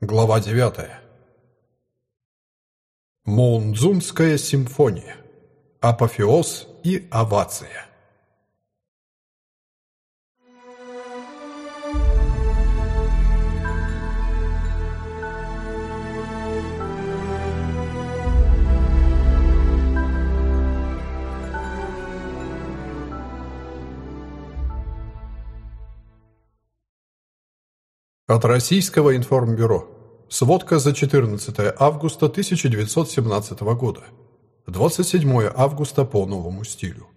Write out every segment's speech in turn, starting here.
Глава 9. Моунзунская симфония. Апофеоз и овация. От Российского информбюро. Сводка за 14 августа 1917 года. 27 августа по новому стилю.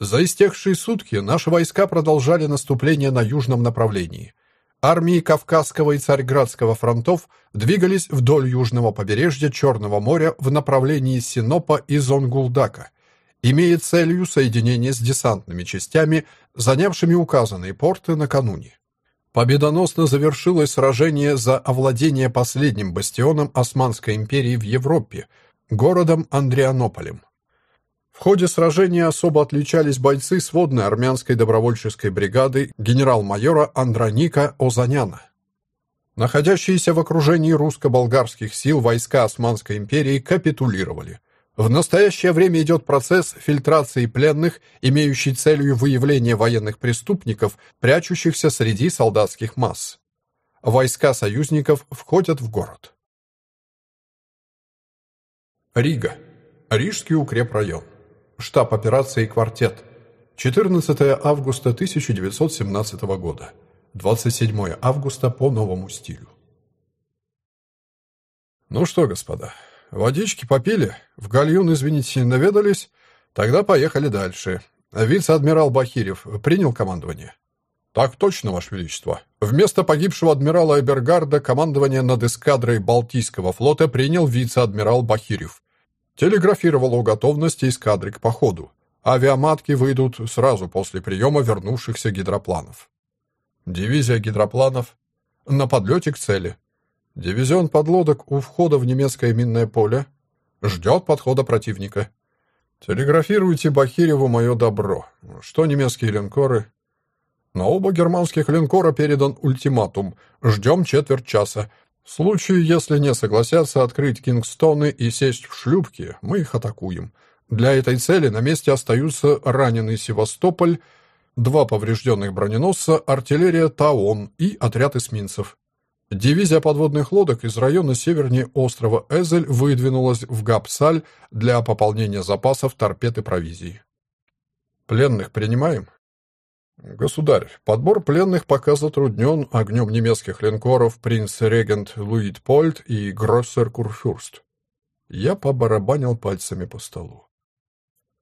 За истекшие сутки наши войска продолжали наступление на южном направлении. Армии Кавказского и Царьградского фронтов двигались вдоль южного побережья Черного моря в направлении Синопа и Зонгулдака, имея целью соединение с десантными частями, занявшими указанные порты накануне. Победоносно завершилось сражение за овладение последним бастионом Османской империи в Европе, городом Андрианополем. В ходе сражения особо отличались бойцы сводной армянской добровольческой бригады генерал-майора Андроника Озаняна. Находящиеся в окружении русско-болгарских сил войска Османской империи капитулировали. В настоящее время идет процесс фильтрации пленных, имеющий целью выявление военных преступников, прячущихся среди солдатских масс. Войска союзников входят в город. Рига. Рижский укрепрайон. Штаб операции «Квартет». 14 августа 1917 года. 27 августа по новому стилю. Ну что, господа, Водички попили, в гальюн, извините, наведались, тогда поехали дальше. Вице-адмирал Бахирев принял командование? Так точно, Ваше Величество. Вместо погибшего адмирала Эбергарда командование над эскадрой Балтийского флота принял вице-адмирал Бахирев. Телеграфировал о готовности эскадры к походу. Авиаматки выйдут сразу после приема вернувшихся гидропланов. Дивизия гидропланов на подлете к цели. Дивизион подлодок у входа в немецкое минное поле. Ждет подхода противника. Телеграфируйте Бахиреву мое добро. Что немецкие линкоры? На оба германских линкора передан ультиматум. Ждем четверть часа. В случае, если не согласятся открыть Кингстоны и сесть в шлюпки, мы их атакуем. Для этой цели на месте остаются раненый Севастополь, два поврежденных броненосца, артиллерия Таон и отряд эсминцев. Дивизия подводных лодок из района севернее острова Эзель выдвинулась в Гапсаль для пополнения запасов торпед и провизии. Пленных принимаем? Государь, подбор пленных пока затруднен огнем немецких линкоров «Принц-регент Луитпольд» и «Гроссер Курфюрст». Я побарабанил пальцами по столу.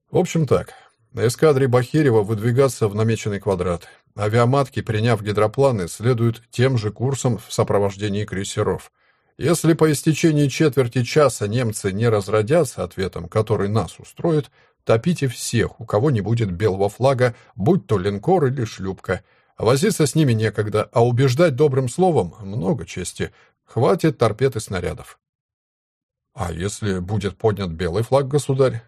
В общем так, на эскадре Бахирева выдвигаться в намеченный квадрат. Авиаматки, приняв гидропланы, следуют тем же курсом в сопровождении крейсеров. Если по истечении четверти часа немцы не разродятся ответом, который нас устроит, топите всех, у кого не будет белого флага, будь то линкор или шлюпка. Возиться с ними некогда, а убеждать добрым словом много чести. Хватит торпед и снарядов. А если будет поднят белый флаг, государь?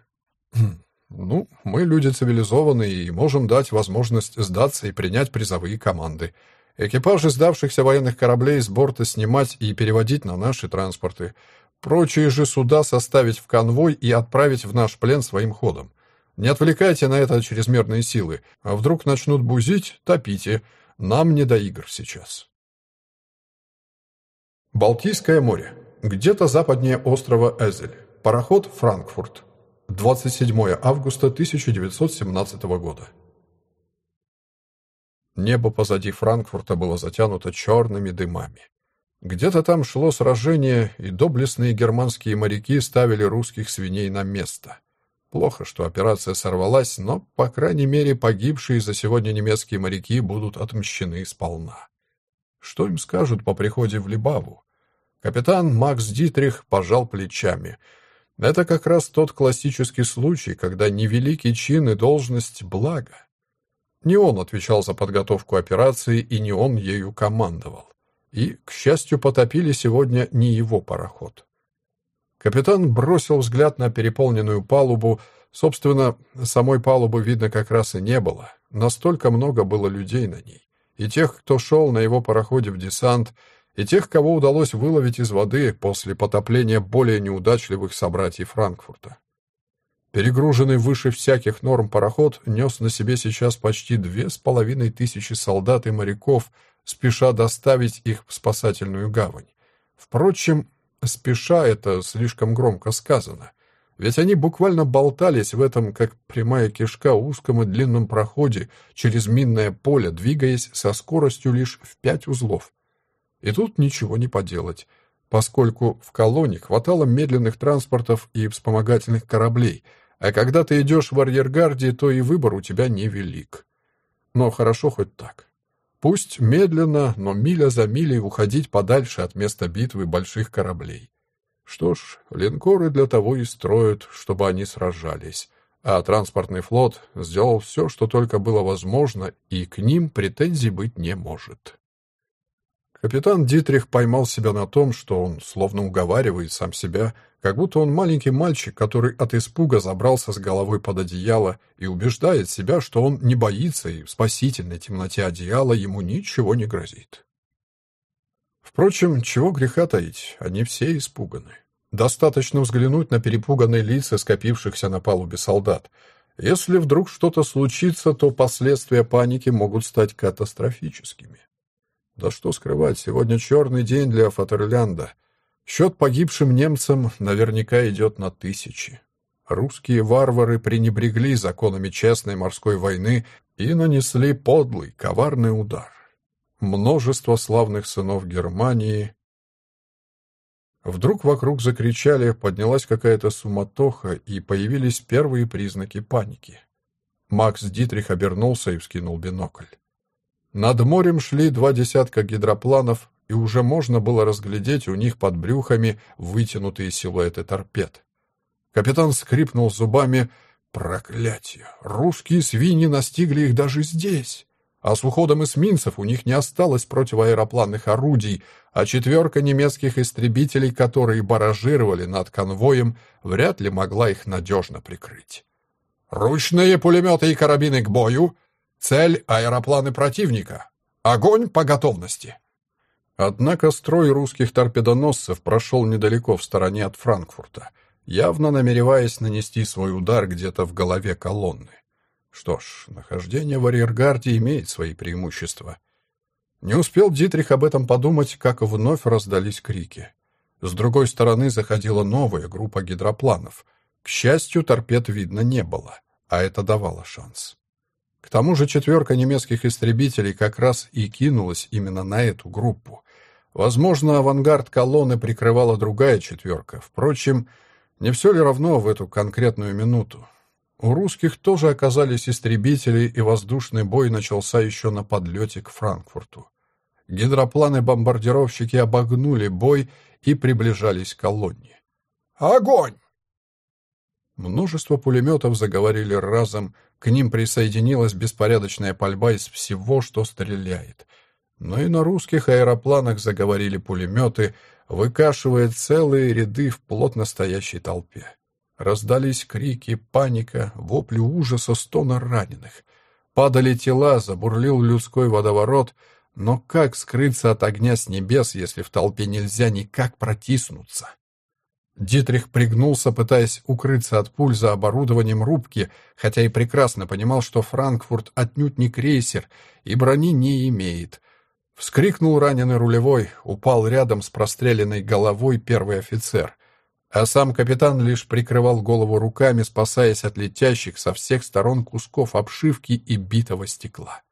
Ну, мы люди цивилизованные и можем дать возможность сдаться и принять призовые команды. Экипажи сдавшихся военных кораблей с борта снимать и переводить на наши транспорты. Прочие же суда составить в конвой и отправить в наш плен своим ходом. Не отвлекайте на это чрезмерные силы. А вдруг начнут бузить, топите. Нам не до игр сейчас. Балтийское море. Где-то западнее острова Эзель. Пароход «Франкфурт». 27 августа 1917 года. Небо позади Франкфурта было затянуто черными дымами. Где-то там шло сражение, и доблестные германские моряки ставили русских свиней на место. Плохо, что операция сорвалась, но, по крайней мере, погибшие за сегодня немецкие моряки будут отмщены сполна. Что им скажут по приходе в Либаву? Капитан Макс Дитрих пожал плечами — это как раз тот классический случай, когда невеликий чин и должность – благо. Не он отвечал за подготовку операции, и не он ею командовал. И, к счастью, потопили сегодня не его пароход. Капитан бросил взгляд на переполненную палубу. Собственно, самой палубы видно как раз и не было. Настолько много было людей на ней. И тех, кто шел на его пароходе в десант, и тех, кого удалось выловить из воды после потопления более неудачливых собратьев Франкфурта. Перегруженный выше всяких норм пароход нес на себе сейчас почти две с половиной тысячи солдат и моряков, спеша доставить их в спасательную гавань. Впрочем, спеша это слишком громко сказано, ведь они буквально болтались в этом, как прямая кишка, узком и длинном проходе через минное поле, двигаясь со скоростью лишь в пять узлов. И тут ничего не поделать, поскольку в колонии хватало медленных транспортов и вспомогательных кораблей — а когда ты идешь в арьергарде, то и выбор у тебя невелик. Но хорошо хоть так. Пусть медленно, но миля за милей уходить подальше от места битвы больших кораблей. Что ж, линкоры для того и строят, чтобы они сражались, а транспортный флот сделал все, что только было возможно, и к ним претензий быть не может. Капитан Дитрих поймал себя на том, что он словно уговаривает сам себя, как будто он маленький мальчик, который от испуга забрался с головой под одеяло и убеждает себя, что он не боится и в спасительной темноте одеяла ему ничего не грозит. Впрочем, чего греха таить, они все испуганы. Достаточно взглянуть на перепуганные лица скопившихся на палубе солдат. Если вдруг что-то случится, то последствия паники могут стать катастрофическими. Да что скрывать, сегодня черный день для Фатерлянда. Счет погибшим немцам наверняка идет на тысячи. Русские варвары пренебрегли законами честной морской войны и нанесли подлый, коварный удар. Множество славных сынов Германии... Вдруг вокруг закричали, поднялась какая-то суматоха, и появились первые признаки паники. Макс Дитрих обернулся и вскинул бинокль. Над морем шли два десятка гидропланов, и уже можно было разглядеть у них под брюхами вытянутые силуэты торпед. Капитан скрипнул зубами. Проклятие! Русские свиньи настигли их даже здесь! А с уходом эсминцев у них не осталось противоаэропланных орудий, а четверка немецких истребителей, которые баражировали над конвоем, вряд ли могла их надежно прикрыть. «Ручные пулеметы и карабины к бою!» Цель — аэропланы противника. Огонь по готовности. Однако строй русских торпедоносцев прошел недалеко в стороне от Франкфурта, явно намереваясь нанести свой удар где-то в голове колонны. Что ж, нахождение в арьергарде имеет свои преимущества. Не успел Дитрих об этом подумать, как вновь раздались крики. С другой стороны заходила новая группа гидропланов. К счастью, торпед видно не было, а это давало шанс. К тому же четверка немецких истребителей как раз и кинулась именно на эту группу. Возможно, авангард колонны прикрывала другая четверка. Впрочем, не все ли равно в эту конкретную минуту? У русских тоже оказались истребители, и воздушный бой начался еще на подлете к Франкфурту. Гидропланы-бомбардировщики обогнули бой и приближались к колонне. «Огонь!» Множество пулеметов заговорили разом, к ним присоединилась беспорядочная пальба из всего, что стреляет. Но и на русских аэропланах заговорили пулеметы, выкашивая целые ряды в плотно стоящей толпе. Раздались крики, паника, вопли ужаса, стоны раненых. Падали тела, забурлил людской водоворот, но как скрыться от огня с небес, если в толпе нельзя никак протиснуться? Дитрих пригнулся, пытаясь укрыться от пуль за оборудованием рубки, хотя и прекрасно понимал, что Франкфурт отнюдь не крейсер и брони не имеет. Вскрикнул раненый рулевой, упал рядом с простреленной головой первый офицер, а сам капитан лишь прикрывал голову руками, спасаясь от летящих со всех сторон кусков обшивки и битого стекла.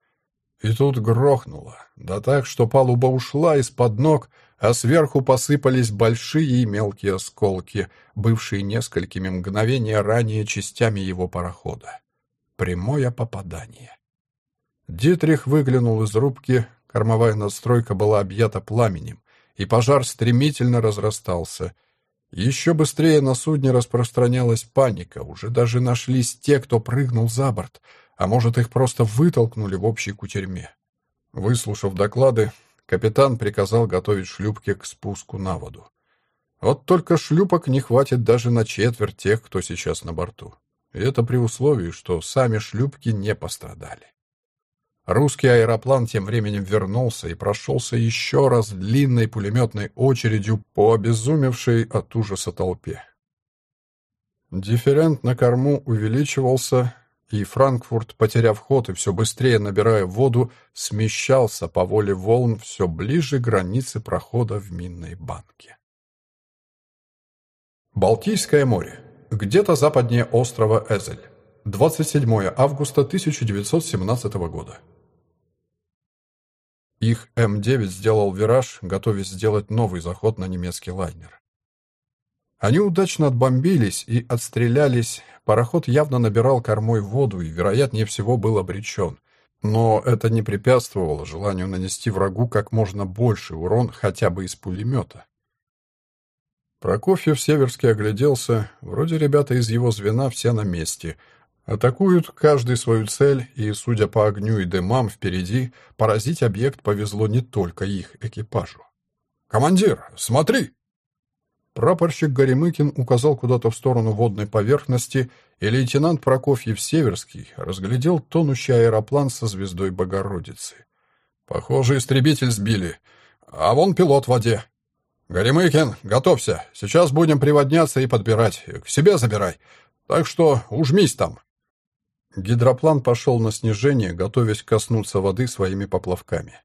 И тут грохнуло, да так, что палуба ушла из-под ног, а сверху посыпались большие и мелкие осколки, бывшие несколькими мгновения ранее частями его парохода. Прямое попадание. Дитрих выглянул из рубки, кормовая настройка была объята пламенем, и пожар стремительно разрастался. Еще быстрее на судне распространялась паника, уже даже нашлись те, кто прыгнул за борт, а может, их просто вытолкнули в общей кутерьме. Выслушав доклады, капитан приказал готовить шлюпки к спуску на воду. Вот только шлюпок не хватит даже на четверть тех, кто сейчас на борту. И это при условии, что сами шлюпки не пострадали. Русский аэроплан тем временем вернулся и прошелся еще раз длинной пулеметной очередью по обезумевшей от ужаса толпе. Дифферент на корму увеличивался, и Франкфурт, потеряв ход и все быстрее набирая воду, смещался по воле волн все ближе к границе прохода в минной банке. Балтийское море. Где-то западнее острова Эзель. 27 августа 1917 года. Их М-9 сделал вираж, готовясь сделать новый заход на немецкий лайнер. Они удачно отбомбились и отстрелялись, пароход явно набирал кормой воду и, вероятнее всего, был обречен. Но это не препятствовало желанию нанести врагу как можно больше урон хотя бы из пулемета. Прокофьев Северский огляделся, вроде ребята из его звена все на месте — Атакуют каждый свою цель, и, судя по огню и дымам впереди, поразить объект повезло не только их экипажу. «Командир, смотри!» Прапорщик Горемыкин указал куда-то в сторону водной поверхности, и лейтенант Прокофьев-Северский разглядел тонущий аэроплан со звездой Богородицы. «Похоже, истребитель сбили. А вон пилот в воде. Горемыкин, готовься. Сейчас будем приводняться и подбирать. К себе забирай. Так что ужмись там». Гидроплан пошел на снижение, готовясь коснуться воды своими поплавками.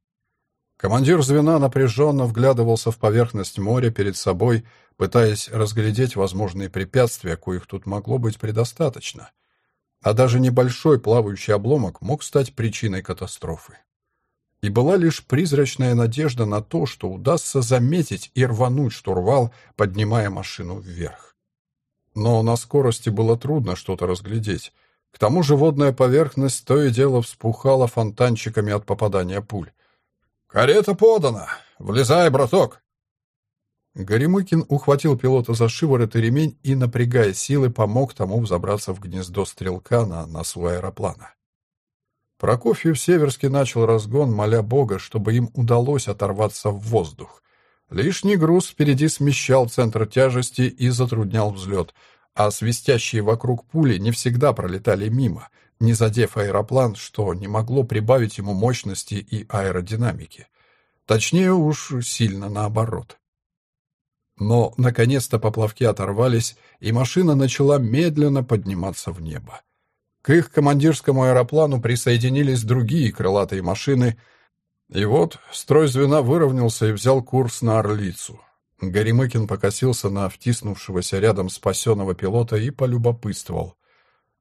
Командир звена напряженно вглядывался в поверхность моря перед собой, пытаясь разглядеть возможные препятствия, коих тут могло быть предостаточно. А даже небольшой плавающий обломок мог стать причиной катастрофы. И была лишь призрачная надежда на то, что удастся заметить и рвануть штурвал, поднимая машину вверх. Но на скорости было трудно что-то разглядеть — к тому же водная поверхность то и дело вспухала фонтанчиками от попадания пуль. «Карета подана! Влезай, браток!» Горемыкин ухватил пилота за шиворот и ремень и, напрягая силы, помог тому взобраться в гнездо стрелка на носу аэроплана. Прокофьев Северский начал разгон, моля Бога, чтобы им удалось оторваться в воздух. Лишний груз впереди смещал центр тяжести и затруднял взлет — а свистящие вокруг пули не всегда пролетали мимо, не задев аэроплан, что не могло прибавить ему мощности и аэродинамики. Точнее уж, сильно наоборот. Но, наконец-то, поплавки оторвались, и машина начала медленно подниматься в небо. К их командирскому аэроплану присоединились другие крылатые машины, и вот строй звена выровнялся и взял курс на Орлицу. Горемыкин покосился на втиснувшегося рядом спасенного пилота и полюбопытствовал.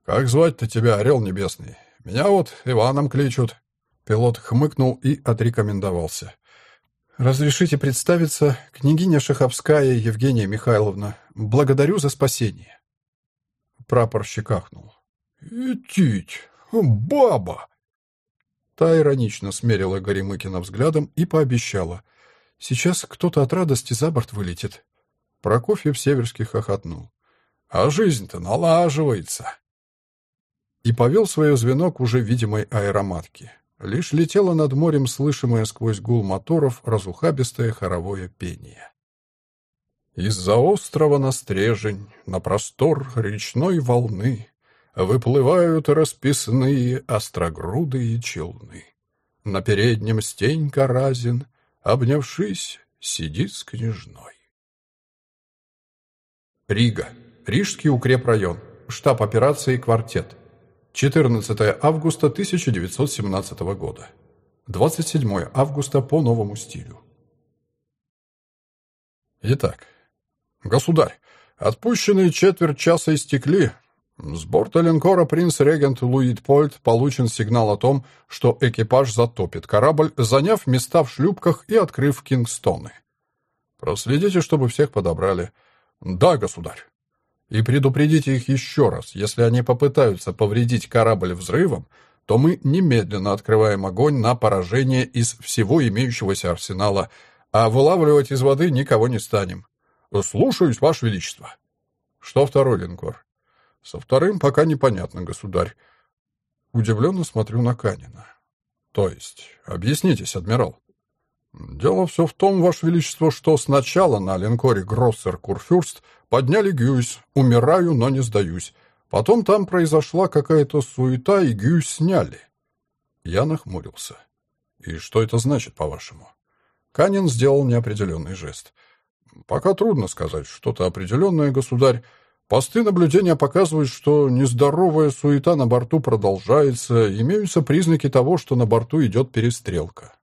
«Как звать-то тебя, Орел Небесный? Меня вот Иваном кличут». Пилот хмыкнул и отрекомендовался. «Разрешите представиться, княгиня Шаховская Евгения Михайловна. Благодарю за спасение». Прапорщик ахнул. «Этить! Баба!» Та иронично смерила Горемыкина взглядом и пообещала — Сейчас кто-то от радости за борт вылетит. Прокофьев Северский хохотнул. А жизнь-то налаживается. И повел свое звено к уже видимой аэроматке. Лишь летело над морем слышимое сквозь гул моторов разухабистое хоровое пение. Из-за острова на стрежень, на простор речной волны Выплывают расписные острогрудые челны. На переднем стенька разин — обнявшись, сидит с княжной. Рига. Рижский укрепрайон. Штаб операции «Квартет». 14 августа 1917 года. 27 августа по новому стилю. Итак, государь, отпущенные четверть часа истекли, с борта линкора «Принц-регент Луитпольд» получен сигнал о том, что экипаж затопит корабль, заняв места в шлюпках и открыв Кингстоны. Проследите, чтобы всех подобрали. Да, государь. И предупредите их еще раз, если они попытаются повредить корабль взрывом, то мы немедленно открываем огонь на поражение из всего имеющегося арсенала, а вылавливать из воды никого не станем. Слушаюсь, Ваше Величество. Что второй линкор? Со вторым пока непонятно, государь. Удивленно смотрю на Канина. То есть, объяснитесь, адмирал. Дело все в том, Ваше Величество, что сначала на линкоре Гроссер Курфюрст подняли Гюйс, умираю, но не сдаюсь. Потом там произошла какая-то суета, и Гюйс сняли. Я нахмурился. «И что это значит, по-вашему?» Канин сделал неопределенный жест. «Пока трудно сказать что-то определенное, государь. Посты наблюдения показывают, что нездоровая суета на борту продолжается, имеются признаки того, что на борту идет перестрелка.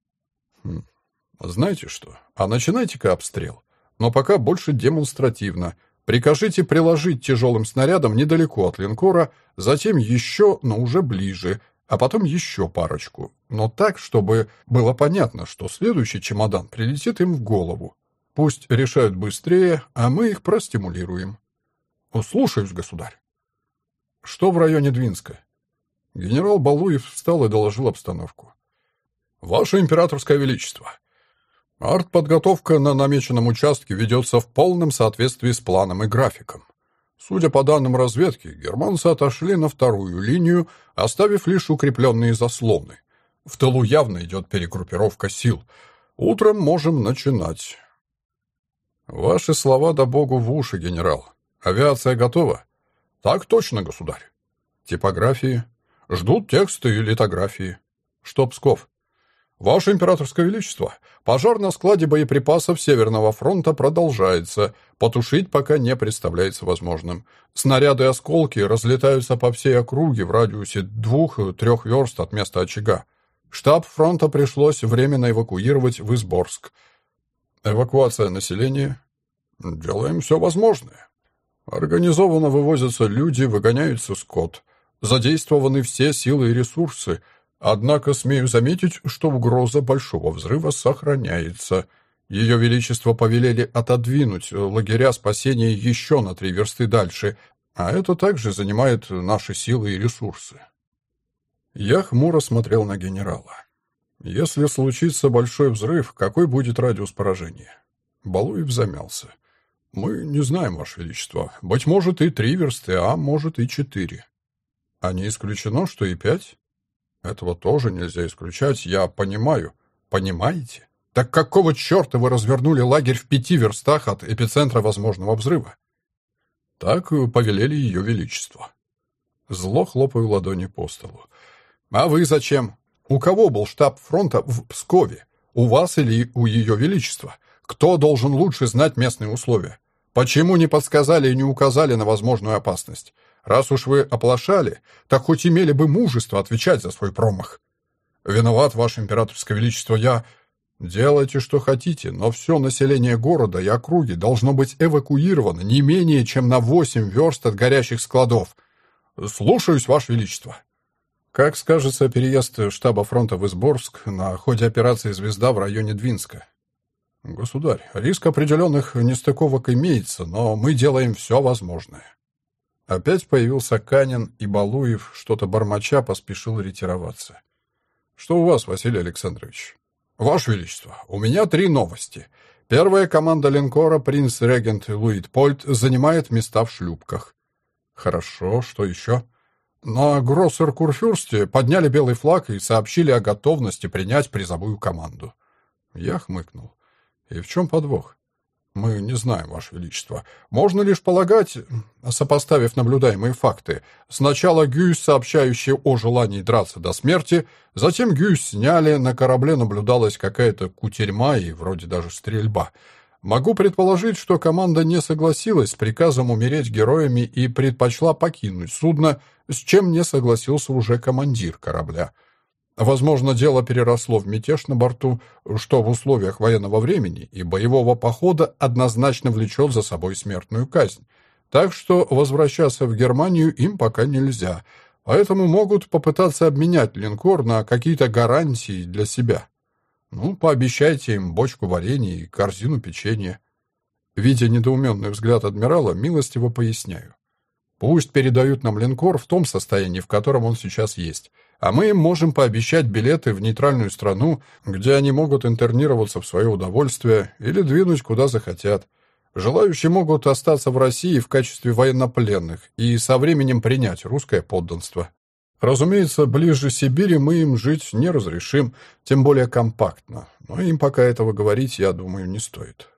Хм. Знаете что? А начинайте-ка обстрел. Но пока больше демонстративно. Прикажите приложить тяжелым снарядом недалеко от линкора, затем еще, но уже ближе, а потом еще парочку. Но так, чтобы было понятно, что следующий чемодан прилетит им в голову. Пусть решают быстрее, а мы их простимулируем. «Слушаюсь, государь». «Что в районе Двинска?» Генерал Балуев встал и доложил обстановку. «Ваше императорское величество, артподготовка на намеченном участке ведется в полном соответствии с планом и графиком. Судя по данным разведки, германцы отошли на вторую линию, оставив лишь укрепленные заслоны. В тылу явно идет перегруппировка сил. Утром можем начинать». «Ваши слова да богу в уши, генерал. Авиация готова? Так точно, государь. Типографии. Ждут тексты и литографии. Что Псков? Ваше императорское величество, пожар на складе боеприпасов Северного фронта продолжается. Потушить пока не представляется возможным. Снаряды и осколки разлетаются по всей округе в радиусе двух-трех верст от места очага. Штаб фронта пришлось временно эвакуировать в Изборск. Эвакуация населения. Делаем все возможное. Организованно вывозятся люди, выгоняется скот. Задействованы все силы и ресурсы. Однако смею заметить, что угроза большого взрыва сохраняется. Ее Величество повелели отодвинуть лагеря спасения еще на три версты дальше, а это также занимает наши силы и ресурсы. Я хмуро смотрел на генерала. Если случится большой взрыв, какой будет радиус поражения? Балуев замялся. «Мы не знаем, Ваше Величество. Быть может, и три версты, а может, и четыре». «А не исключено, что и пять?» «Этого тоже нельзя исключать, я понимаю». «Понимаете? Так какого черта вы развернули лагерь в пяти верстах от эпицентра возможного взрыва?» Так повелели Ее Величество. Зло хлопаю ладони по столу. «А вы зачем? У кого был штаб фронта в Пскове? У вас или у Ее Величества? Кто должен лучше знать местные условия? Почему не подсказали и не указали на возможную опасность? Раз уж вы оплошали, так хоть имели бы мужество отвечать за свой промах. Виноват, ваше императорское величество, я... Делайте, что хотите, но все население города и округи должно быть эвакуировано не менее чем на восемь верст от горящих складов. Слушаюсь, ваше величество. Как скажется переезд штаба фронта в Изборск на ходе операции «Звезда» в районе Двинска? «Государь, риск определенных нестыковок имеется, но мы делаем все возможное». Опять появился Канин, и Балуев, что-то бормоча, поспешил ретироваться. «Что у вас, Василий Александрович?» «Ваше Величество, у меня три новости. Первая команда линкора «Принц-регент Луид Польт» занимает места в шлюпках». «Хорошо, что еще?» На Гроссер-Курфюрсте подняли белый флаг и сообщили о готовности принять призовую команду. Я хмыкнул. И в чем подвох? Мы не знаем, Ваше Величество. Можно лишь полагать, сопоставив наблюдаемые факты. Сначала Гюйс, сообщающий о желании драться до смерти, затем Гюйс сняли, на корабле наблюдалась какая-то кутерьма и вроде даже стрельба. Могу предположить, что команда не согласилась с приказом умереть героями и предпочла покинуть судно, с чем не согласился уже командир корабля. Возможно, дело переросло в мятеж на борту, что в условиях военного времени и боевого похода однозначно влечет за собой смертную казнь. Так что возвращаться в Германию им пока нельзя, поэтому могут попытаться обменять линкор на какие-то гарантии для себя. Ну, пообещайте им бочку варенья и корзину печенья. Видя недоуменный взгляд адмирала, милостиво поясняю. Пусть передают нам линкор в том состоянии, в котором он сейчас есть — а мы им можем пообещать билеты в нейтральную страну, где они могут интернироваться в свое удовольствие или двинуть куда захотят. Желающие могут остаться в России в качестве военнопленных и со временем принять русское подданство. Разумеется, ближе Сибири мы им жить не разрешим, тем более компактно, но им пока этого говорить, я думаю, не стоит.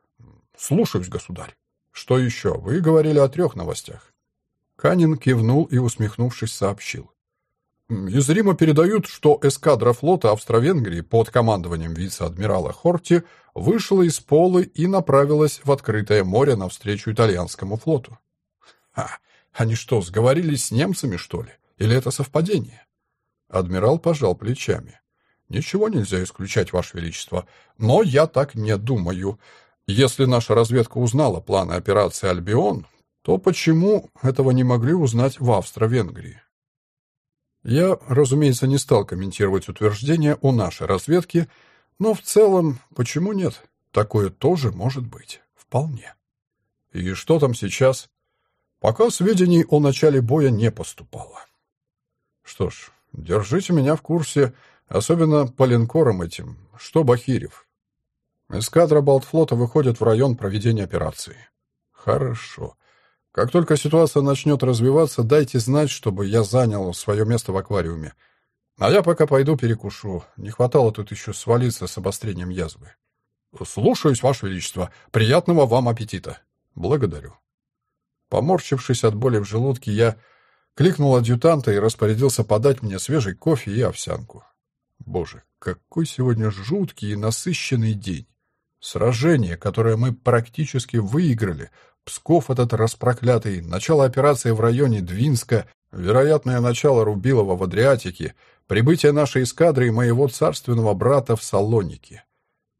Слушаюсь, государь. Что еще? Вы говорили о трех новостях. Канин кивнул и, усмехнувшись, сообщил. Из Рима передают, что эскадра флота Австро-Венгрии под командованием вице-адмирала Хорти вышла из Полы и направилась в открытое море навстречу итальянскому флоту. Ха, они что, сговорились с немцами, что ли? Или это совпадение? Адмирал пожал плечами. Ничего нельзя исключать, Ваше Величество, но я так не думаю. Если наша разведка узнала планы операции «Альбион», то почему этого не могли узнать в Австро-Венгрии? Я, разумеется, не стал комментировать утверждение о нашей разведке, но в целом, почему нет? Такое тоже может быть. Вполне. И что там сейчас? Пока сведений о начале боя не поступало. Что ж, держите меня в курсе, особенно по линкорам этим. Что Бахирев? Эскадра Балтфлота выходит в район проведения операции. Хорошо. Как только ситуация начнет развиваться, дайте знать, чтобы я занял свое место в аквариуме. А я пока пойду перекушу. Не хватало тут еще свалиться с обострением язвы. Слушаюсь, Ваше Величество. Приятного вам аппетита. Благодарю. Поморщившись от боли в желудке, я кликнул адъютанта и распорядился подать мне свежий кофе и овсянку. Боже, какой сегодня жуткий и насыщенный день. Сражение, которое мы практически выиграли, Псков этот распроклятый, начало операции в районе Двинска, вероятное начало Рубилова в Адриатике, прибытие нашей эскадры и моего царственного брата в Салоники.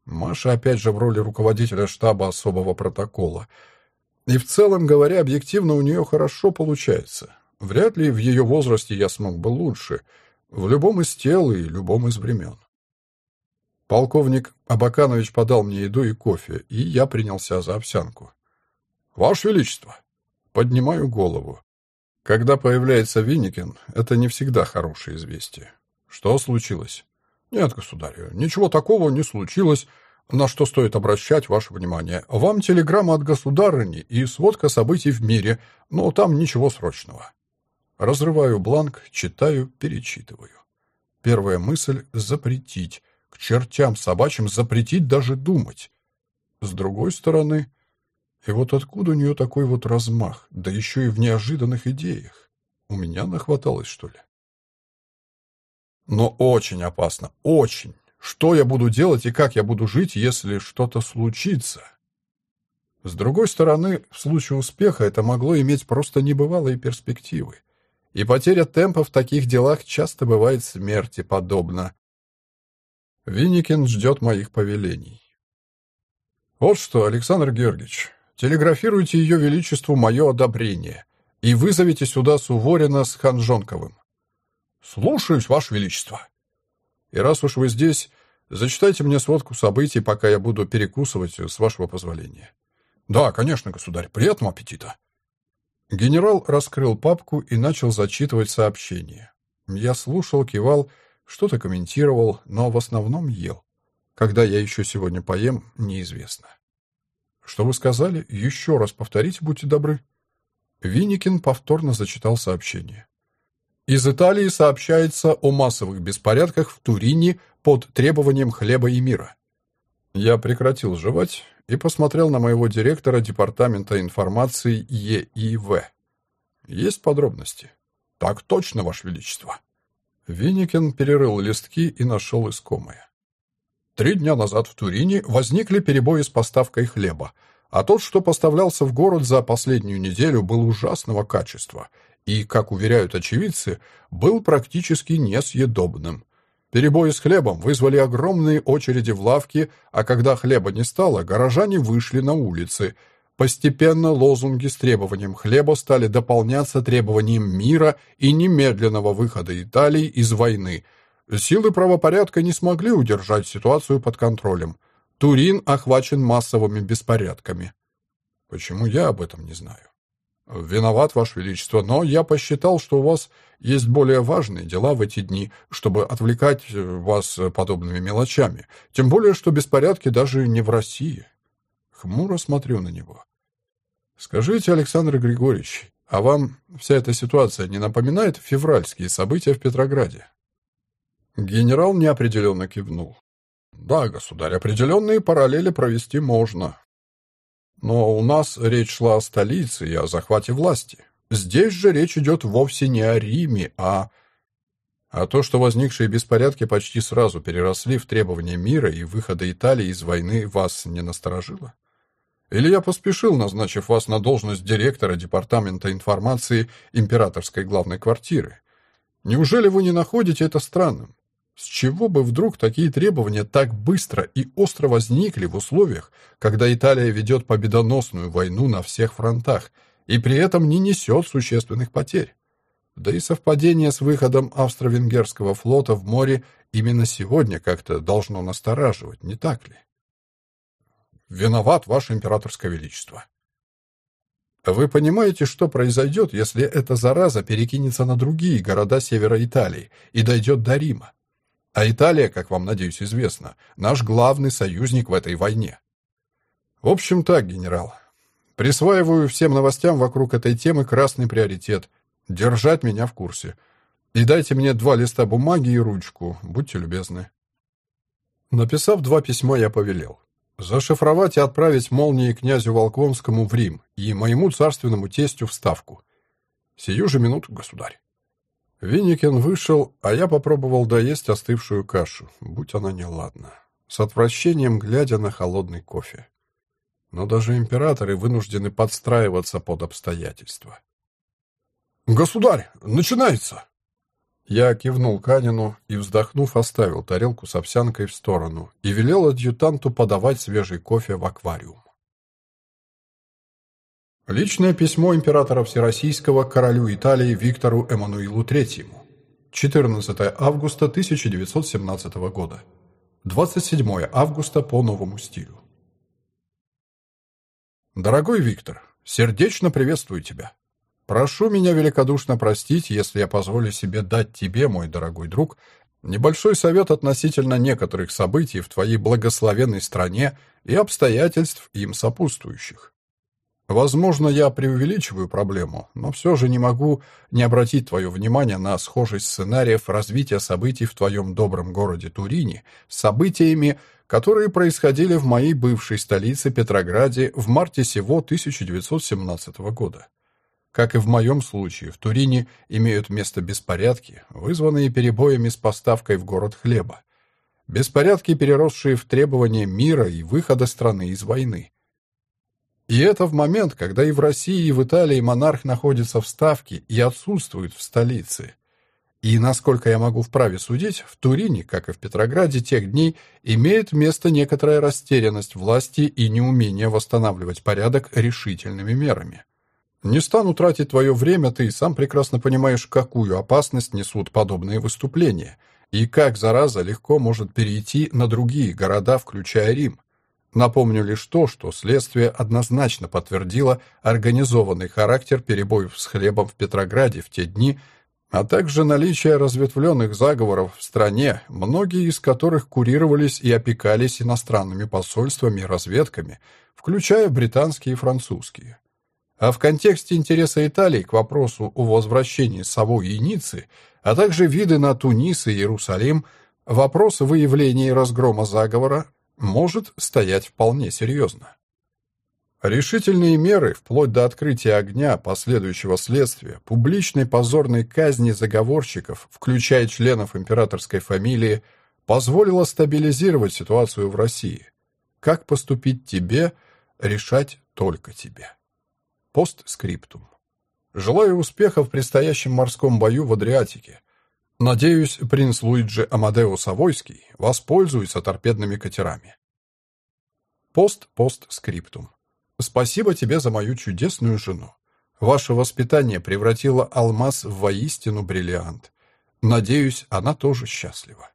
Маша опять же в роли руководителя штаба особого протокола. И в целом говоря, объективно у нее хорошо получается. Вряд ли в ее возрасте я смог бы лучше, в любом из тел и любом из времен. Полковник Абаканович подал мне еду и кофе, и я принялся за овсянку. «Ваше Величество!» Поднимаю голову. Когда появляется Винникин, это не всегда хорошее известие. Что случилось? Нет, государь, ничего такого не случилось, на что стоит обращать ваше внимание. Вам телеграмма от государыни и сводка событий в мире, но там ничего срочного. Разрываю бланк, читаю, перечитываю. Первая мысль — запретить. К чертям собачьим запретить даже думать. С другой стороны, и вот откуда у нее такой вот размах, да еще и в неожиданных идеях? У меня нахваталось, что ли? Но очень опасно, очень. Что я буду делать и как я буду жить, если что-то случится? С другой стороны, в случае успеха это могло иметь просто небывалые перспективы. И потеря темпа в таких делах часто бывает смерти подобно. Винникин ждет моих повелений. Вот что, Александр Георгиевич, Телеграфируйте Ее Величеству мое одобрение и вызовите сюда Суворина с Ханжонковым. Слушаюсь, Ваше Величество. И раз уж вы здесь, зачитайте мне сводку событий, пока я буду перекусывать, с вашего позволения. Да, конечно, государь, приятного аппетита. Генерал раскрыл папку и начал зачитывать сообщение. Я слушал, кивал, что-то комментировал, но в основном ел. Когда я еще сегодня поем, неизвестно. «Что вы сказали? Еще раз повторите, будьте добры». Винникин повторно зачитал сообщение. Из Италии сообщается о массовых беспорядках в Турине под требованием хлеба и мира. Я прекратил жевать и посмотрел на моего директора департамента информации ЕИВ. Есть подробности? Так точно, Ваше Величество. Винникин перерыл листки и нашел искомое. Три дня назад в Турине возникли перебои с поставкой хлеба, а тот, что поставлялся в город за последнюю неделю, был ужасного качества и, как уверяют очевидцы, был практически несъедобным. Перебои с хлебом вызвали огромные очереди в лавке, а когда хлеба не стало, горожане вышли на улицы. Постепенно лозунги с требованием хлеба стали дополняться требованием мира и немедленного выхода Италии из войны – Силы правопорядка не смогли удержать ситуацию под контролем. Турин охвачен массовыми беспорядками. Почему я об этом не знаю? Виноват, Ваше Величество, но я посчитал, что у вас есть более важные дела в эти дни, чтобы отвлекать э, вас подобными мелочами. Тем более, что беспорядки даже не в России. Хмуро смотрю на него. Скажите, Александр Григорьевич, а вам вся эта ситуация не напоминает февральские события в Петрограде? Генерал неопределенно кивнул. «Да, государь, определенные параллели провести можно. Но у нас речь шла о столице и о захвате власти. Здесь же речь идет вовсе не о Риме, а...» А то, что возникшие беспорядки почти сразу переросли в требования мира и выхода Италии из войны, вас не насторожило? Или я поспешил, назначив вас на должность директора Департамента информации императорской главной квартиры? Неужели вы не находите это странным? С чего бы вдруг такие требования так быстро и остро возникли в условиях, когда Италия ведет победоносную войну на всех фронтах и при этом не несет существенных потерь? Да и совпадение с выходом австро-венгерского флота в море именно сегодня как-то должно настораживать, не так ли? Виноват, Ваше Императорское Величество. Вы понимаете, что произойдет, если эта зараза перекинется на другие города севера Италии и дойдет до Рима? А Италия, как вам, надеюсь, известно, наш главный союзник в этой войне. В общем так, генерал. Присваиваю всем новостям вокруг этой темы красный приоритет, держать меня в курсе. И дайте мне два листа бумаги и ручку, будьте любезны. Написав два письма, я повелел. Зашифровать и отправить молнии князю Волконскому в Рим и моему царственному тестю в Ставку. Сию же минуту, государь. Винникин вышел, а я попробовал доесть остывшую кашу, будь она неладна, с отвращением глядя на холодный кофе. Но даже императоры вынуждены подстраиваться под обстоятельства. «Государь, начинается!» Я кивнул Канину и, вздохнув, оставил тарелку с овсянкой в сторону и велел адъютанту подавать свежий кофе в аквариум. Личное письмо императора Всероссийского королю Италии Виктору Эммануилу III. 14 августа 1917 года. 27 августа по новому стилю. Дорогой Виктор, сердечно приветствую тебя. Прошу меня великодушно простить, если я позволю себе дать тебе, мой дорогой друг, небольшой совет относительно некоторых событий в твоей благословенной стране и обстоятельств им сопутствующих. Возможно, я преувеличиваю проблему, но все же не могу не обратить твое внимание на схожесть сценариев развития событий в твоем добром городе Турине с событиями, которые происходили в моей бывшей столице Петрограде в марте сего 1917 года. Как и в моем случае, в Турине имеют место беспорядки, вызванные перебоями с поставкой в город хлеба. Беспорядки, переросшие в требования мира и выхода страны из войны. И это в момент, когда и в России, и в Италии монарх находится в Ставке и отсутствует в столице. И, насколько я могу вправе судить, в Турине, как и в Петрограде тех дней, имеет место некоторая растерянность власти и неумение восстанавливать порядок решительными мерами. Не стану тратить твое время, ты сам прекрасно понимаешь, какую опасность несут подобные выступления, и как зараза легко может перейти на другие города, включая Рим. Напомню лишь то, что следствие однозначно подтвердило организованный характер перебоев с хлебом в Петрограде в те дни, а также наличие разветвленных заговоров в стране, многие из которых курировались и опекались иностранными посольствами и разведками, включая британские и французские. А в контексте интереса Италии к вопросу о возвращении Савойи и Ниццы, а также виды на Тунис и Иерусалим, вопрос выявления и разгрома заговора может стоять вполне серьезно. Решительные меры, вплоть до открытия огня, последующего следствия, публичной позорной казни заговорщиков, включая членов императорской фамилии, позволило стабилизировать ситуацию в России. Как поступить тебе, решать только тебе. Постскриптум. Желаю успеха в предстоящем морском бою в Адриатике. Надеюсь, принц Луиджи Амадео Савойский воспользуется торпедными катерами. Пост-постскриптум. Спасибо тебе за мою чудесную жену. Ваше воспитание превратило алмаз в воистину бриллиант. Надеюсь, она тоже счастлива.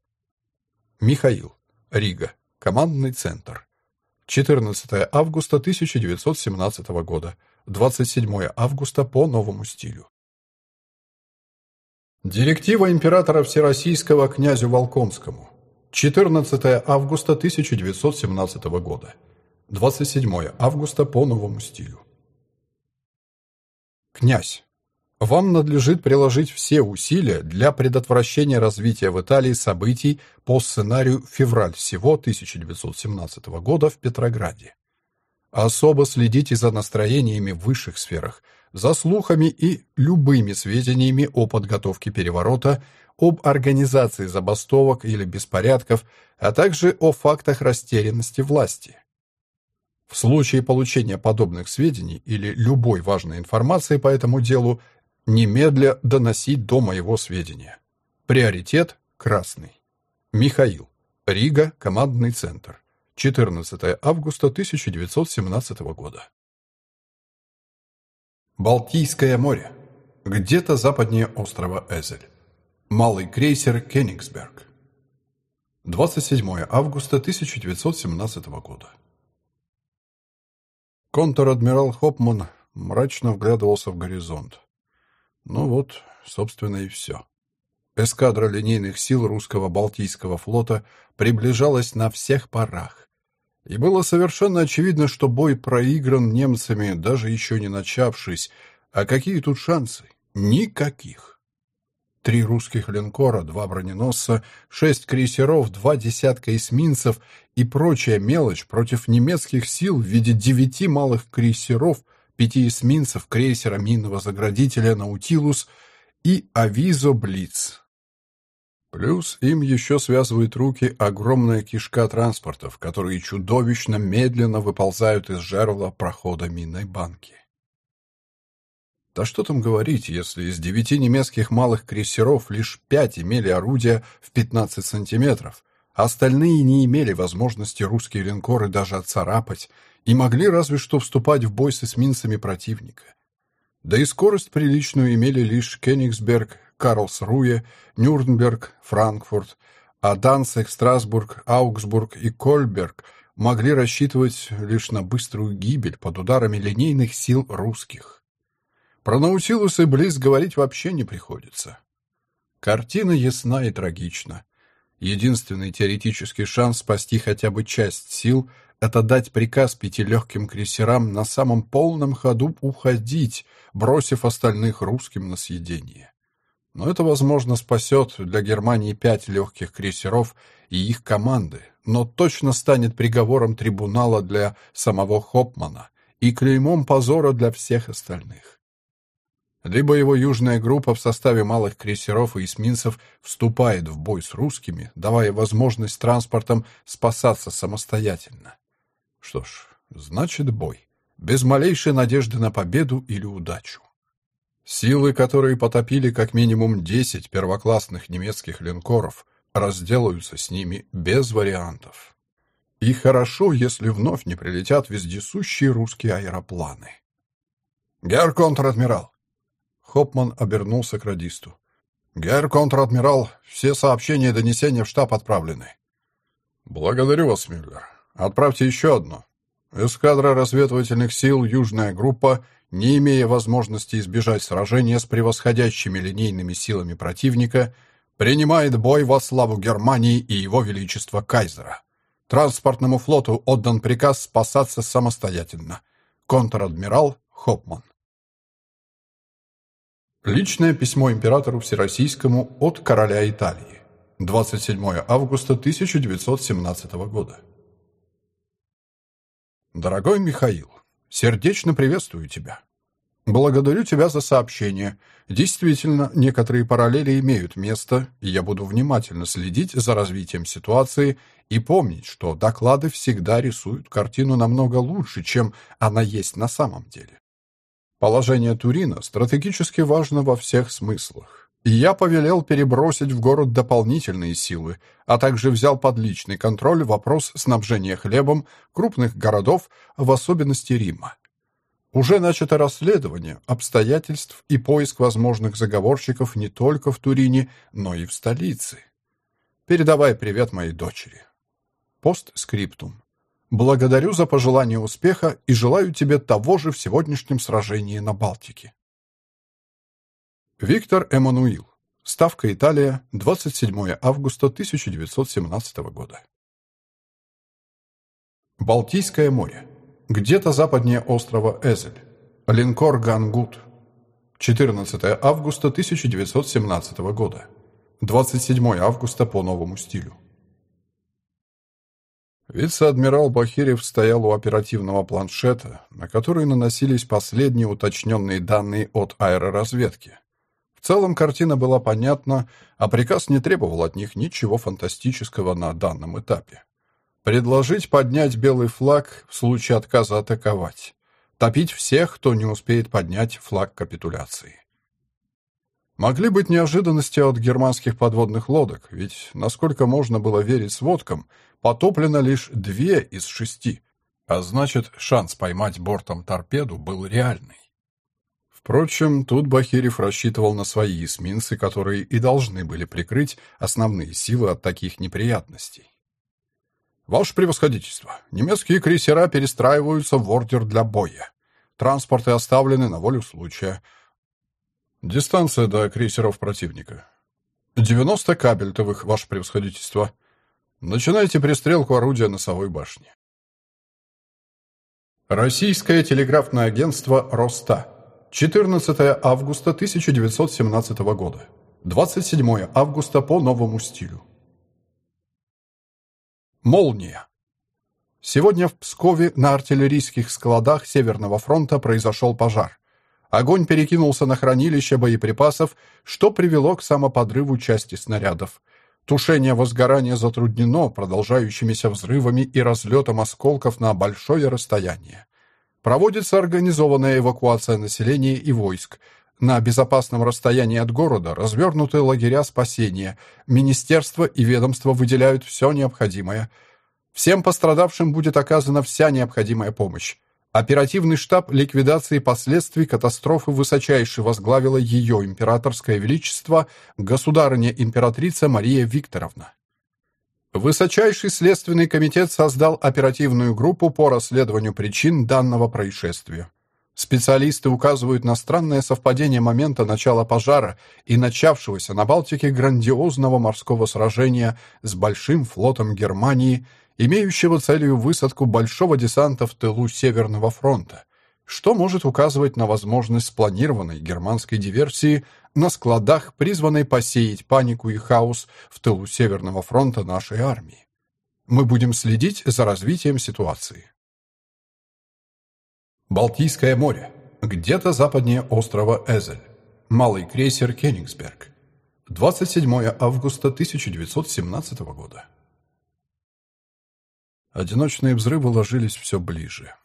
Михаил. Рига. Командный центр. 14 августа 1917 года. 27 августа по новому стилю. Директива императора Всероссийского князю Волконскому. 14 августа 1917 года. 27 августа по новому стилю. Князь, вам надлежит приложить все усилия для предотвращения развития в Италии событий по сценарию февраль всего 1917 года в Петрограде. Особо следите за настроениями в высших сферах, за слухами и любыми сведениями о подготовке переворота, об организации забастовок или беспорядков, а также о фактах растерянности власти. В случае получения подобных сведений или любой важной информации по этому делу немедля доносить до моего сведения. Приоритет – красный. Михаил. Рига, командный центр. 14 августа 1917 года. Балтийское море. Где-то западнее острова Эзель. Малый крейсер «Кенигсберг». 27 августа 1917 года. Контр-адмирал Хопман мрачно вглядывался в горизонт. Ну вот, собственно, и все. Эскадра линейных сил русского Балтийского флота приближалась на всех парах. И было совершенно очевидно, что бой проигран немцами, даже еще не начавшись. А какие тут шансы? Никаких. Три русских линкора, два броненосца, шесть крейсеров, два десятка эсминцев и прочая мелочь против немецких сил в виде девяти малых крейсеров, пяти эсминцев, крейсера минного заградителя «Наутилус» и «Авизо Блиц». Плюс им еще связывает руки огромная кишка транспортов, которые чудовищно медленно выползают из жерла прохода минной банки. Да что там говорить, если из девяти немецких малых крейсеров лишь пять имели орудия в 15 сантиметров, а остальные не имели возможности русские линкоры даже отцарапать и могли разве что вступать в бой с эсминцами противника. Да и скорость приличную имели лишь Кенигсберг, Карлсруе, Нюрнберг, Франкфурт, а Данциг, Страсбург, Аугсбург и Кольберг могли рассчитывать лишь на быструю гибель под ударами линейных сил русских. Про Наутилус и Близ говорить вообще не приходится. Картина ясна и трагична. Единственный теоретический шанс спасти хотя бы часть сил — это дать приказ пяти легким крейсерам на самом полном ходу уходить, бросив остальных русским на съедение. Но это, возможно, спасет для Германии пять легких крейсеров и их команды, но точно станет приговором трибунала для самого Хопмана и клеймом позора для всех остальных либо его южная группа в составе малых крейсеров и эсминцев вступает в бой с русскими, давая возможность транспортам спасаться самостоятельно. Что ж, значит бой, без малейшей надежды на победу или удачу. Силы, которые потопили как минимум 10 первоклассных немецких линкоров, разделаются с ними без вариантов. И хорошо, если вновь не прилетят вездесущие русские аэропланы. «Герр контр-адмирал, Хопман обернулся к радисту. «Герр контр-адмирал, все сообщения и донесения в штаб отправлены». «Благодарю вас, Мюллер. Отправьте еще одно. Эскадра разведывательных сил «Южная группа», не имея возможности избежать сражения с превосходящими линейными силами противника, принимает бой во славу Германии и его величества Кайзера. Транспортному флоту отдан приказ спасаться самостоятельно. Контр-адмирал Хопман. Личное письмо императору Всероссийскому от короля Италии. 27 августа 1917 года. Дорогой Михаил, сердечно приветствую тебя. Благодарю тебя за сообщение. Действительно, некоторые параллели имеют место, и я буду внимательно следить за развитием ситуации и помнить, что доклады всегда рисуют картину намного лучше, чем она есть на самом деле. Положение Турина стратегически важно во всех смыслах. Я повелел перебросить в город дополнительные силы, а также взял под личный контроль вопрос снабжения хлебом крупных городов, в особенности Рима. Уже начато расследование обстоятельств и поиск возможных заговорщиков не только в Турине, но и в столице. Передавай привет моей дочери. Постскриптум. Благодарю за пожелание успеха и желаю тебе того же в сегодняшнем сражении на Балтике. Виктор Эммануил. Ставка Италия, 27 августа 1917 года. Балтийское море. Где-то западнее острова Эзель. Линкор Гангут. 14 августа 1917 года. 27 августа по новому стилю. Вице-адмирал Бахирев стоял у оперативного планшета, на который наносились последние уточненные данные от аэроразведки. В целом картина была понятна, а приказ не требовал от них ничего фантастического на данном этапе. Предложить поднять белый флаг в случае отказа атаковать. Топить всех, кто не успеет поднять флаг капитуляции. Могли быть неожиданности от германских подводных лодок, ведь, насколько можно было верить сводкам, потоплено лишь две из шести, а значит, шанс поймать бортом торпеду был реальный. Впрочем, тут Бахирев рассчитывал на свои эсминцы, которые и должны были прикрыть основные силы от таких неприятностей. «Ваше превосходительство, немецкие крейсера перестраиваются в ордер для боя. Транспорты оставлены на волю случая. Дистанция до крейсеров противника. 90 кабельтовых, ваше превосходительство. Начинайте пристрелку орудия носовой башни». Российское телеграфное агентство «Роста». 14 августа 1917 года. 27 августа по новому стилю. Молния. Сегодня в Пскове на артиллерийских складах Северного фронта произошел пожар. Огонь перекинулся на хранилище боеприпасов, что привело к самоподрыву части снарядов. Тушение возгорания затруднено продолжающимися взрывами и разлетом осколков на большое расстояние. Проводится организованная эвакуация населения и войск. На безопасном расстоянии от города развернуты лагеря спасения. Министерство и ведомство выделяют все необходимое. Всем пострадавшим будет оказана вся необходимая помощь. Оперативный штаб ликвидации последствий катастрофы высочайше возглавила ее императорское величество государыня-императрица Мария Викторовна. Высочайший следственный комитет создал оперативную группу по расследованию причин данного происшествия. Специалисты указывают на странное совпадение момента начала пожара и начавшегося на Балтике грандиозного морского сражения с большим флотом Германии, имеющего целью высадку большого десанта в тылу Северного фронта, что может указывать на возможность спланированной германской диверсии на складах, призванной посеять панику и хаос в тылу Северного фронта нашей армии. Мы будем следить за развитием ситуации. Балтийское море. Где-то западнее острова Эзель. Малый крейсер «Кенигсберг». 27 августа 1917 года. Одиночные взрывы ложились все ближе.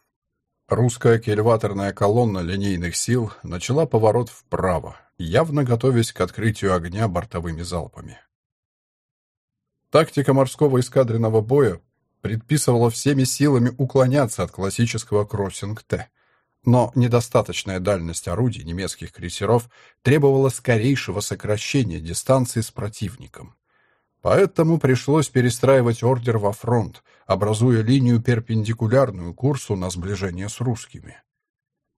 Русская кельваторная колонна линейных сил начала поворот вправо, явно готовясь к открытию огня бортовыми залпами. Тактика морского эскадренного боя предписывала всеми силами уклоняться от классического кроссинг-Т, но недостаточная дальность орудий немецких крейсеров требовала скорейшего сокращения дистанции с противником. Поэтому пришлось перестраивать ордер во фронт, образуя линию перпендикулярную курсу на сближение с русскими.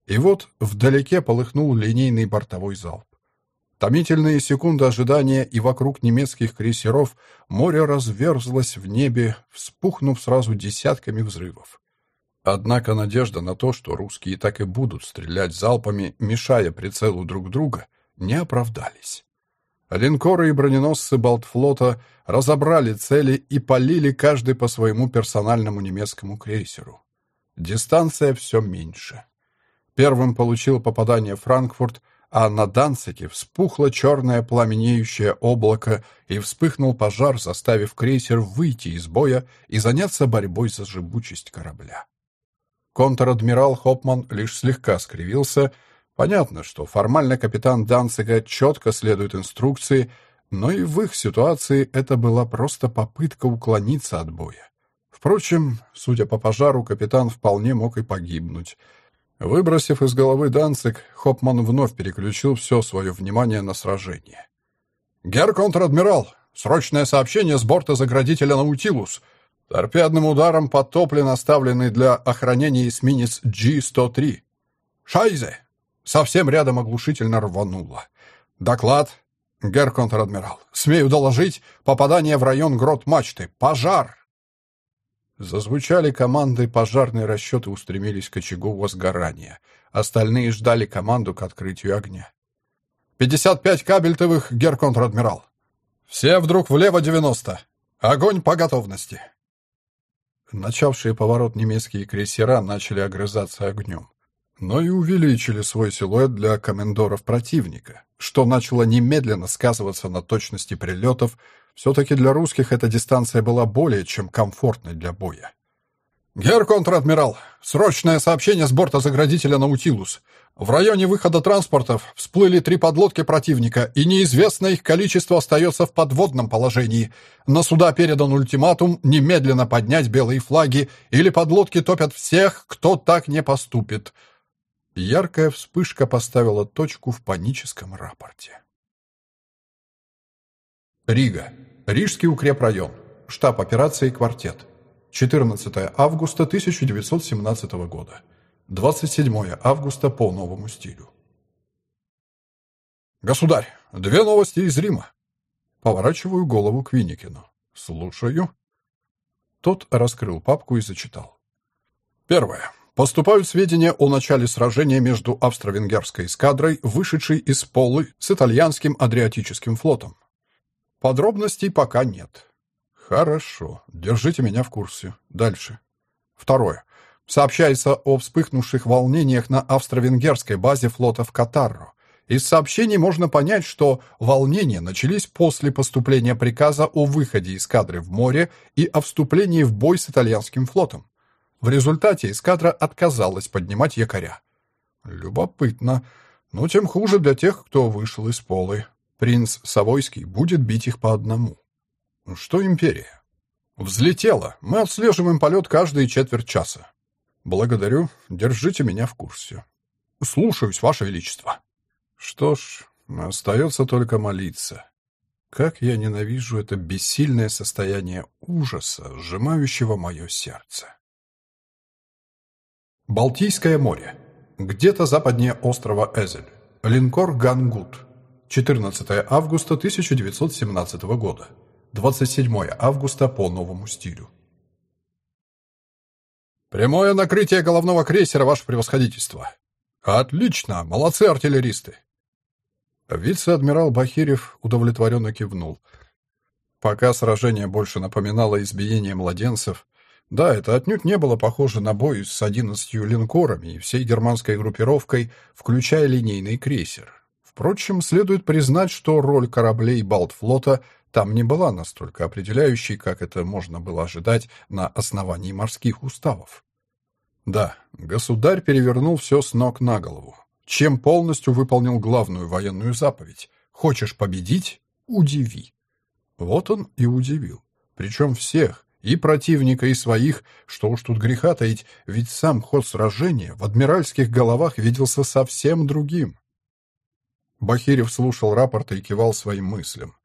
И вот вдалеке полыхнул линейный бортовой залп. Томительные секунды ожидания, и вокруг немецких крейсеров море разверзлось в небе, вспухнув сразу десятками взрывов. Однако надежда на то, что русские так и будут стрелять залпами, мешая прицелу друг друга, не оправдались. Линкоры и броненосцы Балтфлота разобрали цели и полили каждый по своему персональному немецкому крейсеру. Дистанция все меньше. Первым получил попадание Франкфурт, а на Данцике вспухло черное пламенеющее облако и вспыхнул пожар, заставив крейсер выйти из боя и заняться борьбой за живучесть корабля. Контр-адмирал Хопман лишь слегка скривился. Понятно, что формально капитан Данцига четко следует инструкции, но и в их ситуации это была просто попытка уклониться от боя. Впрочем, судя по пожару, капитан вполне мог и погибнуть — Выбросив из головы Данцик, Хопман вновь переключил все свое внимание на сражение. «Герр контр-адмирал! Срочное сообщение с борта заградителя «Наутилус». Торпедным ударом потоплен оставленный для охранения эсминец G-103. «Шайзе!» Совсем рядом оглушительно рвануло. «Доклад!» «Герр контр-адмирал, смею доложить попадание в район грот мачты. Пожар!» Зазвучали команды, пожарные расчеты устремились к очагу возгорания. Остальные ждали команду к открытию огня. «Пятьдесят пять кабельтовых, гер-контр-адмирал!» «Все вдруг влево девяносто! Огонь по готовности!» Начавшие поворот немецкие крейсера начали огрызаться огнем. Но и увеличили свой силуэт для комендоров противника, что начало немедленно сказываться на точности прилетов. Все-таки для русских эта дистанция была более чем комфортной для боя. «Гер контр-адмирал, срочное сообщение с борта заградителя «Наутилус». В районе выхода транспортов всплыли три подлодки противника, и неизвестное их количество остается в подводном положении. На суда передан ультиматум немедленно поднять белые флаги, или подлодки топят всех, кто так не поступит. Яркая вспышка поставила точку в паническом рапорте. Рига. Рижский укрепрайон. Штаб операции «Квартет». 14 августа 1917 года. 27 августа по новому стилю. «Государь, две новости из Рима». Поворачиваю голову к Виникину. «Слушаю». Тот раскрыл папку и зачитал. Первое. Поступают сведения о начале сражения между австро-венгерской эскадрой, вышедшей из Полы, с итальянским Адриатическим флотом. Подробностей пока нет. Хорошо, держите меня в курсе. Дальше. Второе. Сообщается о вспыхнувших волнениях на австро-венгерской базе флота в Катарро. Из сообщений можно понять, что волнения начались после поступления приказа о выходе эскадры в море и о вступлении в бой с итальянским флотом. В результате эскадра отказалась поднимать якоря. Любопытно. Но тем хуже для тех, кто вышел из полы. Принц Савойский будет бить их по одному. Что империя? Взлетела. Мы отслеживаем полет каждые четверть часа. Благодарю. Держите меня в курсе. Слушаюсь, Ваше Величество. Что ж, остается только молиться. Как я ненавижу это бессильное состояние ужаса, сжимающего мое сердце. Балтийское море. Где-то западнее острова Эзель. Линкор «Гангут». 14 августа 1917 года. 27 августа по новому стилю. «Прямое накрытие головного крейсера, ваше превосходительство!» «Отлично! Молодцы артиллеристы!» Вице-адмирал Бахирев удовлетворенно кивнул. Пока сражение больше напоминало избиение младенцев, да, это отнюдь не было похоже на бой с одиннадцатью линкорами и всей германской группировкой, включая линейный крейсер. Впрочем, следует признать, что роль кораблей Балтфлота там не была настолько определяющей, как это можно было ожидать на основании морских уставов. Да, государь перевернул все с ног на голову, чем полностью выполнил главную военную заповедь «Хочешь победить? Удиви». Вот он и удивил. Причем всех, и противника, и своих, что уж тут греха таить, ведь сам ход сражения в адмиральских головах виделся совсем другим. Бахирев слушал рапорты и кивал своим мыслям.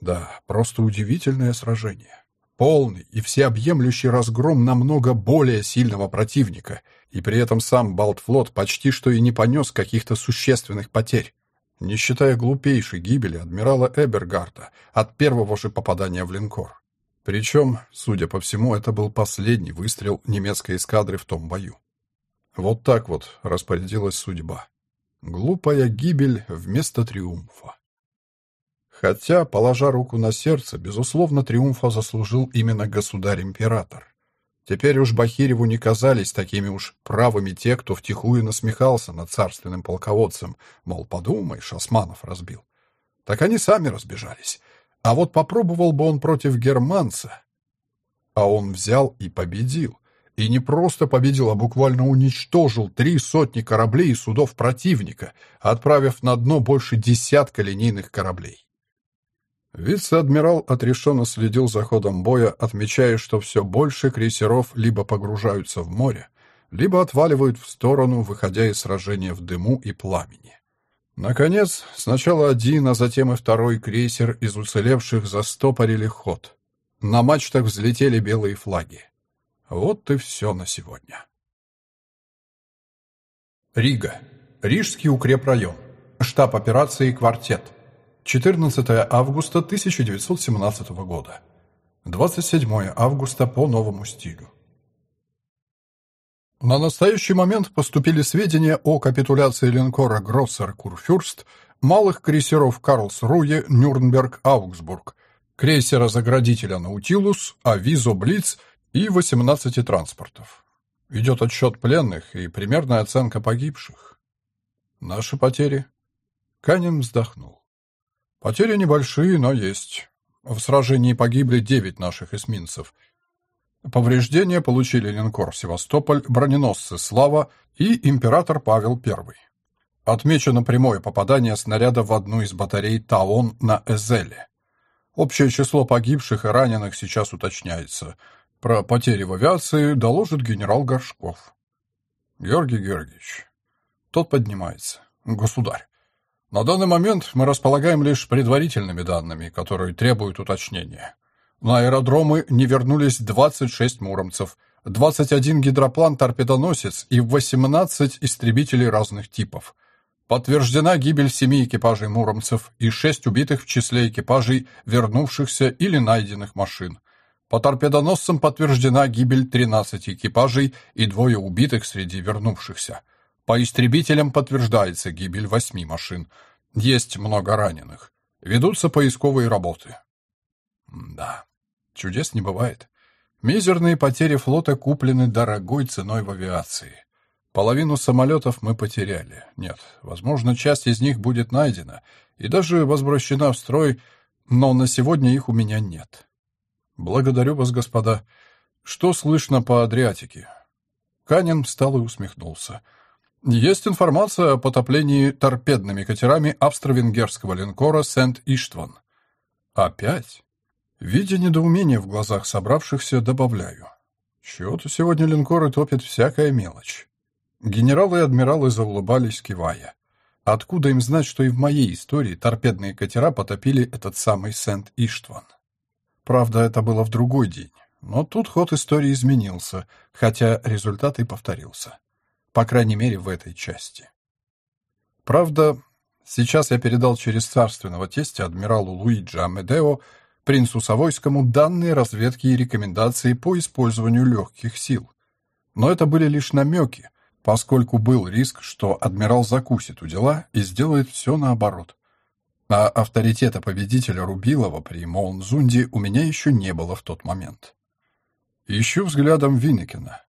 Да, просто удивительное сражение. Полный и всеобъемлющий разгром намного более сильного противника, и при этом сам Балтфлот почти что и не понес каких-то существенных потерь, не считая глупейшей гибели адмирала Эбергарта от первого же попадания в линкор. Причем, судя по всему, это был последний выстрел немецкой эскадры в том бою. Вот так вот распорядилась судьба. Глупая гибель вместо триумфа. Хотя, положа руку на сердце, безусловно, триумфа заслужил именно государь-император. Теперь уж Бахиреву не казались такими уж правыми те, кто втихую насмехался над царственным полководцем, мол, подумаешь, Османов разбил. Так они сами разбежались. А вот попробовал бы он против германца. А он взял и победил. И не просто победил, а буквально уничтожил три сотни кораблей и судов противника, отправив на дно больше десятка линейных кораблей. Вице-адмирал отрешенно следил за ходом боя, отмечая, что все больше крейсеров либо погружаются в море, либо отваливают в сторону, выходя из сражения в дыму и пламени. Наконец, сначала один, а затем и второй крейсер из уцелевших застопорили ход. На мачтах взлетели белые флаги. Вот и все на сегодня. Рига. Рижский укрепрайон. Штаб операции «Квартет». 14 августа 1917 года. 27 августа по новому стилю. На настоящий момент поступили сведения о капитуляции линкора «Гроссер Курфюрст», малых крейсеров «Карлсруе», «Нюрнберг», «Аугсбург», крейсера-заградителя «Наутилус», «Авизо Блиц» и 18 транспортов. Идет отсчет пленных и примерная оценка погибших. Наши потери? Канин вздохнул. Потери небольшие, но есть. В сражении погибли девять наших эсминцев. Повреждения получили линкор «Севастополь», броненосцы «Слава» и император Павел I. Отмечено прямое попадание снаряда в одну из батарей «Таон» на Эзеле. Общее число погибших и раненых сейчас уточняется. Про потери в авиации доложит генерал Горшков. Георгий Георгиевич. Тот поднимается. Государь. На данный момент мы располагаем лишь предварительными данными, которые требуют уточнения. На аэродромы не вернулись 26 муромцев, 21 гидроплан-торпедоносец и 18 истребителей разных типов. Подтверждена гибель семи экипажей муромцев и шесть убитых в числе экипажей вернувшихся или найденных машин. По торпедоносцам подтверждена гибель 13 экипажей и двое убитых среди вернувшихся. По истребителям подтверждается гибель восьми машин. Есть много раненых. Ведутся поисковые работы. Да, чудес не бывает. Мизерные потери флота куплены дорогой ценой в авиации. Половину самолетов мы потеряли. Нет, возможно, часть из них будет найдена и даже возвращена в строй, но на сегодня их у меня нет. Благодарю вас, господа. Что слышно по Адриатике? Канин встал и усмехнулся. Есть информация о потоплении торпедными катерами австро-венгерского линкора Сент-Иштван. Опять? Видя недоумение в глазах собравшихся, добавляю. Чего-то сегодня линкоры топят всякая мелочь. Генералы и адмиралы заулыбались, кивая. Откуда им знать, что и в моей истории торпедные катера потопили этот самый Сент-Иштван? Правда, это было в другой день. Но тут ход истории изменился, хотя результат и повторился. По крайней мере, в этой части. Правда, сейчас я передал через царственного тестя адмиралу Луиджи Амедео, принцу Савойскому, данные разведки и рекомендации по использованию легких сил. Но это были лишь намеки, поскольку был риск, что адмирал закусит у дела и сделает все наоборот. А авторитета победителя Рубилова при Моунзунде у меня еще не было в тот момент. Ищу взглядом Винникина.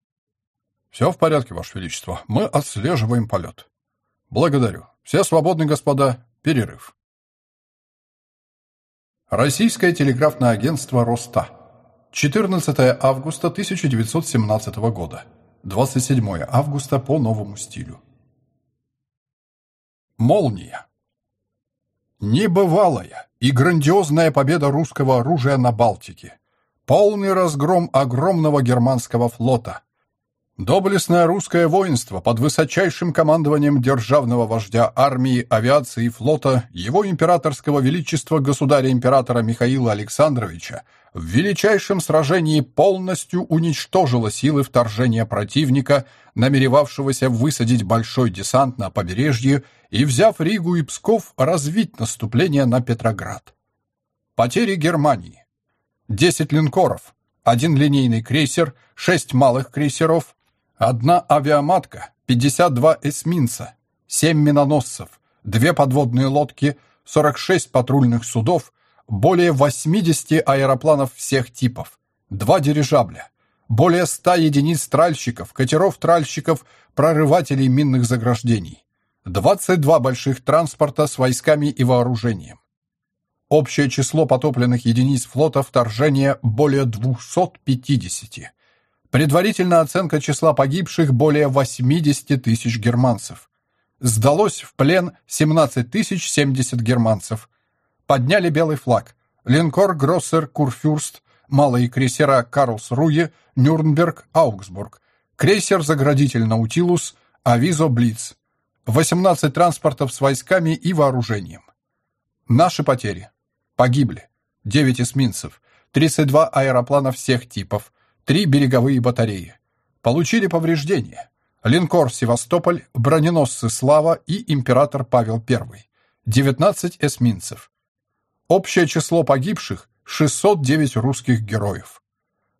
«Все в порядке, Ваше Величество. Мы отслеживаем полет». «Благодарю. Все свободны, господа. Перерыв». Российское телеграфное агентство «Роста». 14 августа 1917 года. 27 августа по новому стилю. Молния. Небывалая и грандиозная победа русского оружия на Балтике. Полный разгром огромного германского флота. Доблестное русское воинство под высочайшим командованием державного вождя армии, авиации и флота его императорского величества государя-императора Михаила Александровича в величайшем сражении полностью уничтожило силы вторжения противника, намеревавшегося высадить большой десант на побережье и, взяв Ригу и Псков, развить наступление на Петроград. Потери Германии. 10 линкоров, один линейный крейсер, 6 малых крейсеров, Одна авиаматка, 52 эсминца, 7 миноносцев, две подводные лодки, 46 патрульных судов, более 80 аэропланов всех типов, два дирижабля, более 100 единиц тральщиков, катеров-тральщиков, прорывателей минных заграждений, 22 больших транспорта с войсками и вооружением. Общее число потопленных единиц флота вторжения более 250. Предварительная оценка числа погибших более 80 тысяч германцев. Сдалось в плен 17 тысяч 70 германцев. Подняли белый флаг. Линкор Гроссер Курфюрст, малые крейсера Карлсруе, Нюрнберг, Аугсбург, крейсер Заградитель Наутилус, Авизо Блиц. 18 транспортов с войсками и вооружением. Наши потери. Погибли. 9 эсминцев, 32 аэроплана всех типов, Три береговые батареи. Получили повреждения. Линкор «Севастополь», броненосцы «Слава» и император Павел I. 19 эсминцев. Общее число погибших – 609 русских героев.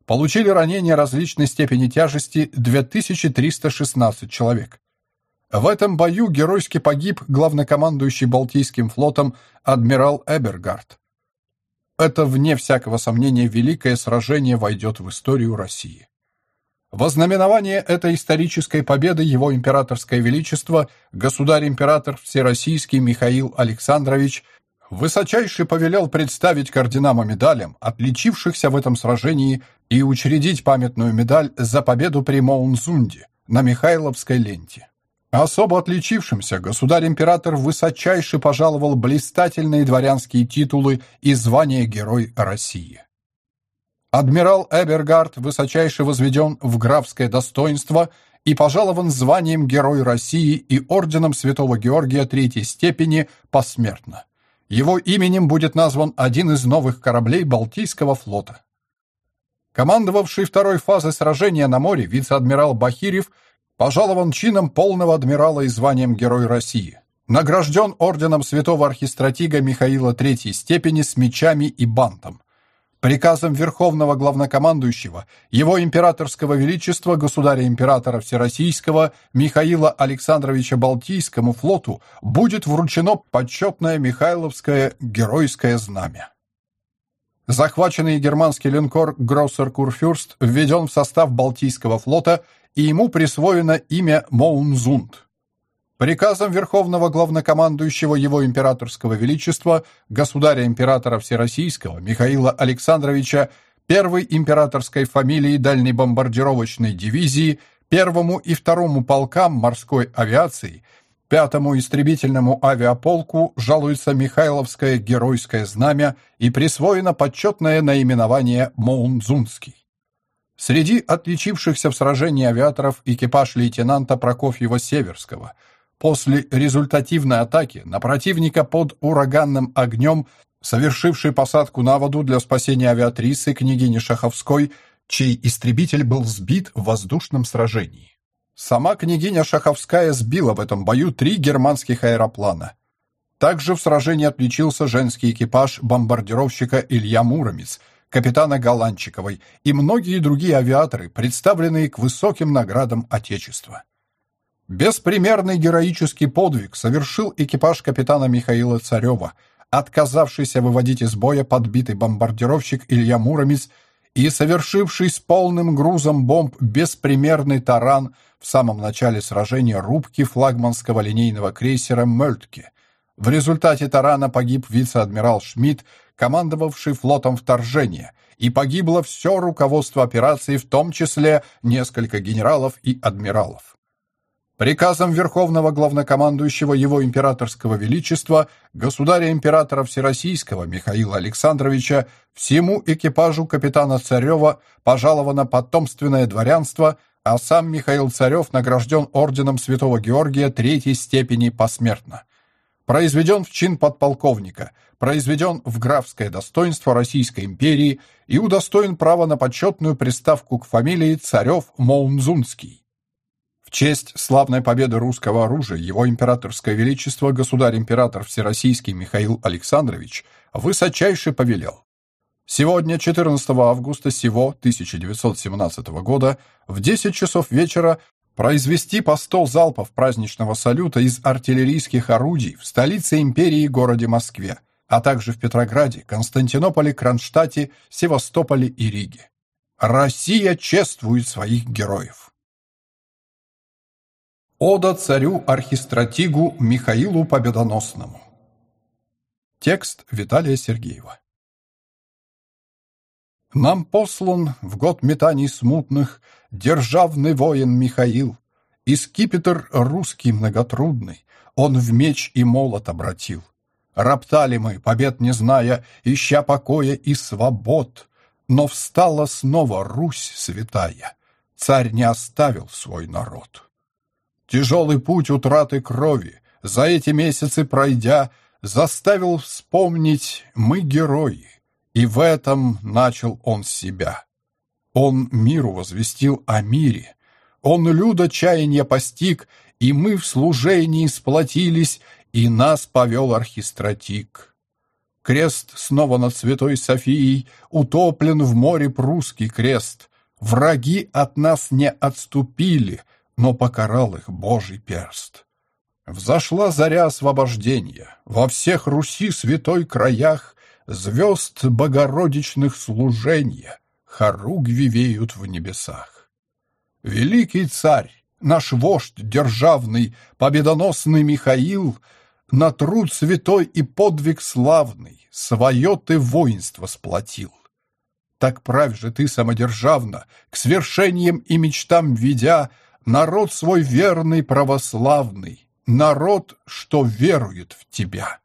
Получили ранения различной степени тяжести 2316 человек. В этом бою геройски погиб главнокомандующий Балтийским флотом адмирал Эбергард. Это, вне всякого сомнения, великое сражение войдет в историю России. Во знаменование этой исторической победы его императорское величество, государь-император Всероссийский Михаил Александрович, высочайше повелел представить к орденам и медалям, отличившихся в этом сражении, и учредить памятную медаль за победу при Моунзунде на Михайловской ленте. Особо отличившимся государь-император высочайше пожаловал блистательные дворянские титулы и звание Герой России. Адмирал Эбергард высочайше возведен в графское достоинство и пожалован званием Герой России и орденом Святого Георгия Третьей степени посмертно. Его именем будет назван один из новых кораблей Балтийского флота. Командовавший второй фазой сражения на море вице-адмирал Бахирев пожалован чином полного адмирала и званием Герой России. Награжден орденом святого архистратига Михаила Третьей степени с мечами и бантом. Приказом Верховного Главнокомандующего Его Императорского Величества Государя-Императора Всероссийского Михаила Александровича Балтийскому флоту будет вручено почетное Михайловское Геройское Знамя. Захваченный германский линкор «Гроссер Курфюрст» введен в состав Балтийского флота, и ему присвоено имя Моунзунд. Приказом Верховного Главнокомандующего Его Императорского Величества, Государя-Императора Всероссийского Михаила Александровича, первой императорской фамилии дальней бомбардировочной дивизии, первому и второму полкам морской авиации, пятому истребительному авиаполку жалуется Михайловское геройское знамя и присвоено почетное наименование Моунзунский. Среди отличившихся в сражении авиаторов экипаж лейтенанта Прокофьева-Северского – После результативной атаки на противника под ураганным огнем, совершивший посадку на воду для спасения авиатрисы княгини Шаховской, чей истребитель был сбит в воздушном сражении. Сама княгиня Шаховская сбила в этом бою три германских аэроплана. Также в сражении отличился женский экипаж бомбардировщика Илья Муромец, капитана Голанчиковой и многие другие авиаторы, представленные к высоким наградам Отечества. Беспримерный героический подвиг совершил экипаж капитана Михаила Царева, отказавшийся выводить из боя подбитый бомбардировщик Илья Муромец и совершивший с полным грузом бомб беспримерный таран в самом начале сражения рубки флагманского линейного крейсера «Мельтке». В результате тарана погиб вице-адмирал Шмидт, командовавший флотом вторжения, и погибло все руководство операции, в том числе несколько генералов и адмиралов. Приказом Верховного Главнокомандующего Его Императорского Величества, Государя-Императора Всероссийского Михаила Александровича, всему экипажу капитана Царева пожаловано потомственное дворянство, а сам Михаил Царев награжден орденом Святого Георгия третьей степени посмертно. Произведен в чин подполковника, произведен в графское достоинство Российской империи и удостоен права на почетную приставку к фамилии Царев-Моунзунский. В честь славной победы русского оружия его императорское величество государь-император Всероссийский Михаил Александрович высочайше повелел. Сегодня, 14 августа сего 1917 года, в 10 часов вечера произвести по 100 залпов праздничного салюта из артиллерийских орудий в столице империи городе Москве, а также в Петрограде, Константинополе, Кронштадте, Севастополе и Риге. Россия чествует своих героев. Ода царю-архистратигу Михаилу Победоносному. Текст Виталия Сергеева. Нам послан в год метаний смутных Державный воин Михаил, И скипетр русский многотрудный Он в меч и молот обратил. Роптали мы, побед не зная, Ища покоя и свобод, Но встала снова Русь святая, Царь не оставил свой народ. Тяжелый путь утраты крови, за эти месяцы пройдя, заставил вспомнить «мы герои», и в этом начал он себя. Он миру возвестил о мире, он людо чаяния постиг, и мы в служении сплотились, и нас повел архистратик. Крест снова над Святой Софией, утоплен в море прусский крест. Враги от нас не отступили — но покарал их Божий перст. Взошла заря освобождения, во всех Руси святой краях звезд богородичных служения, хоругви веют в небесах. Великий царь, наш вождь державный, победоносный Михаил, на труд святой и подвиг славный свое ты воинство сплотил. Так правь же ты самодержавно, к свершениям и мечтам ведя народ свой верный православный, народ, что верует в тебя.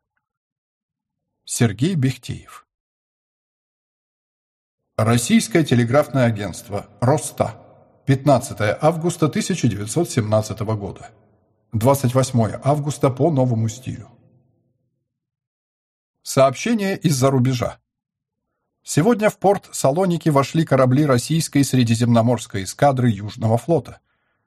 Сергей Бехтеев Российское телеграфное агентство «Роста» 15 августа 1917 года 28 августа по новому стилю Сообщение из-за рубежа Сегодня в порт Салоники вошли корабли российской средиземноморской эскадры Южного флота.